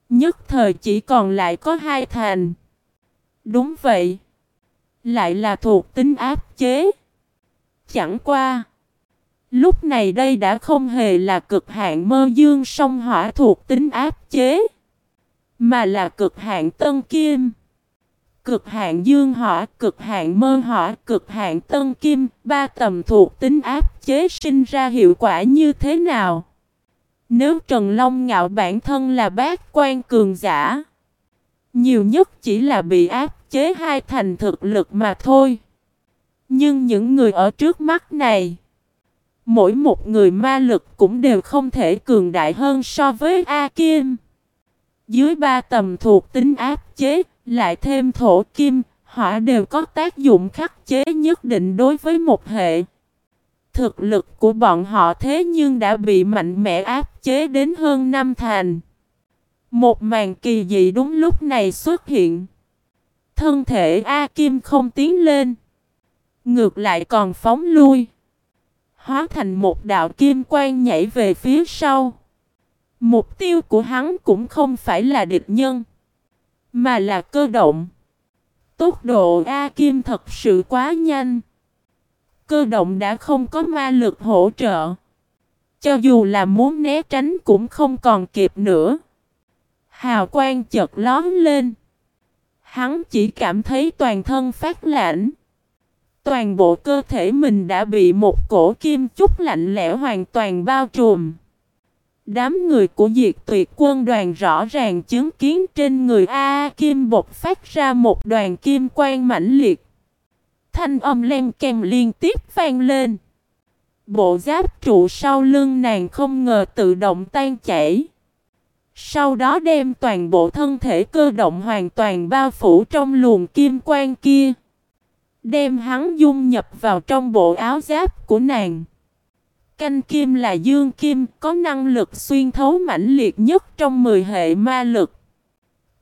Nhất thời chỉ còn lại có hai thành. Đúng vậy. Lại là thuộc tính áp chế. Chẳng qua. Lúc này đây đã không hề là cực hạn mơ dương song hỏa thuộc tính áp chế. Mà là cực hạn tân kim. Cực hạn dương hỏa, cực hạn mơ hỏa, cực hạn tân kim, ba tầm thuộc tính áp chế sinh ra hiệu quả như thế nào? Nếu Trần Long ngạo bản thân là bác quan cường giả, nhiều nhất chỉ là bị áp chế hai thành thực lực mà thôi. Nhưng những người ở trước mắt này, mỗi một người ma lực cũng đều không thể cường đại hơn so với A Kim. Dưới ba tầm thuộc tính áp chế, lại thêm thổ kim, hỏa đều có tác dụng khắc chế nhất định đối với một hệ. Thực lực của bọn họ thế nhưng đã bị mạnh mẽ áp chế đến hơn năm thành. Một màn kỳ dị đúng lúc này xuất hiện. Thân thể A Kim không tiến lên. Ngược lại còn phóng lui. Hóa thành một đạo kim quang nhảy về phía sau. Mục tiêu của hắn cũng không phải là địch nhân. Mà là cơ động. Tốc độ A Kim thật sự quá nhanh. Cơ động đã không có ma lực hỗ trợ. Cho dù là muốn né tránh cũng không còn kịp nữa. Hào quang chợt lóm lên. Hắn chỉ cảm thấy toàn thân phát lạnh. Toàn bộ cơ thể mình đã bị một cổ kim chút lạnh lẽo hoàn toàn bao trùm. Đám người của diệt tuyệt quân đoàn rõ ràng chứng kiến trên người A, Kim bột phát ra một đoàn kim quang mãnh liệt. Thanh âm len kem liên tiếp vang lên. Bộ giáp trụ sau lưng nàng không ngờ tự động tan chảy. Sau đó đem toàn bộ thân thể cơ động hoàn toàn bao phủ trong luồng kim quang kia. Đem hắn dung nhập vào trong bộ áo giáp của nàng. Canh kim là dương kim, có năng lực xuyên thấu mãnh liệt nhất trong 10 hệ ma lực.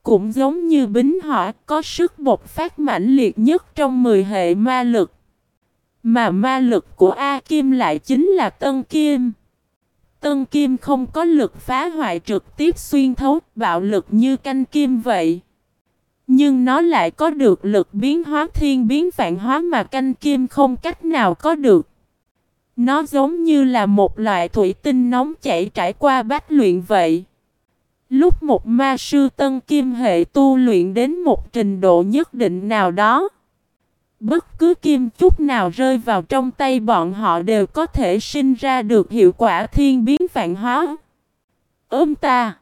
Cũng giống như bính hỏa, có sức bộc phát mãnh liệt nhất trong 10 hệ ma lực. Mà ma lực của A Kim lại chính là Tân Kim. Tân Kim không có lực phá hoại trực tiếp xuyên thấu bạo lực như canh kim vậy. Nhưng nó lại có được lực biến hóa thiên biến vạn hóa mà canh kim không cách nào có được. Nó giống như là một loại thủy tinh nóng chảy trải qua bách luyện vậy. Lúc một ma sư tân kim hệ tu luyện đến một trình độ nhất định nào đó. Bất cứ kim chút nào rơi vào trong tay bọn họ đều có thể sinh ra được hiệu quả thiên biến vạn hóa. Ôm ta!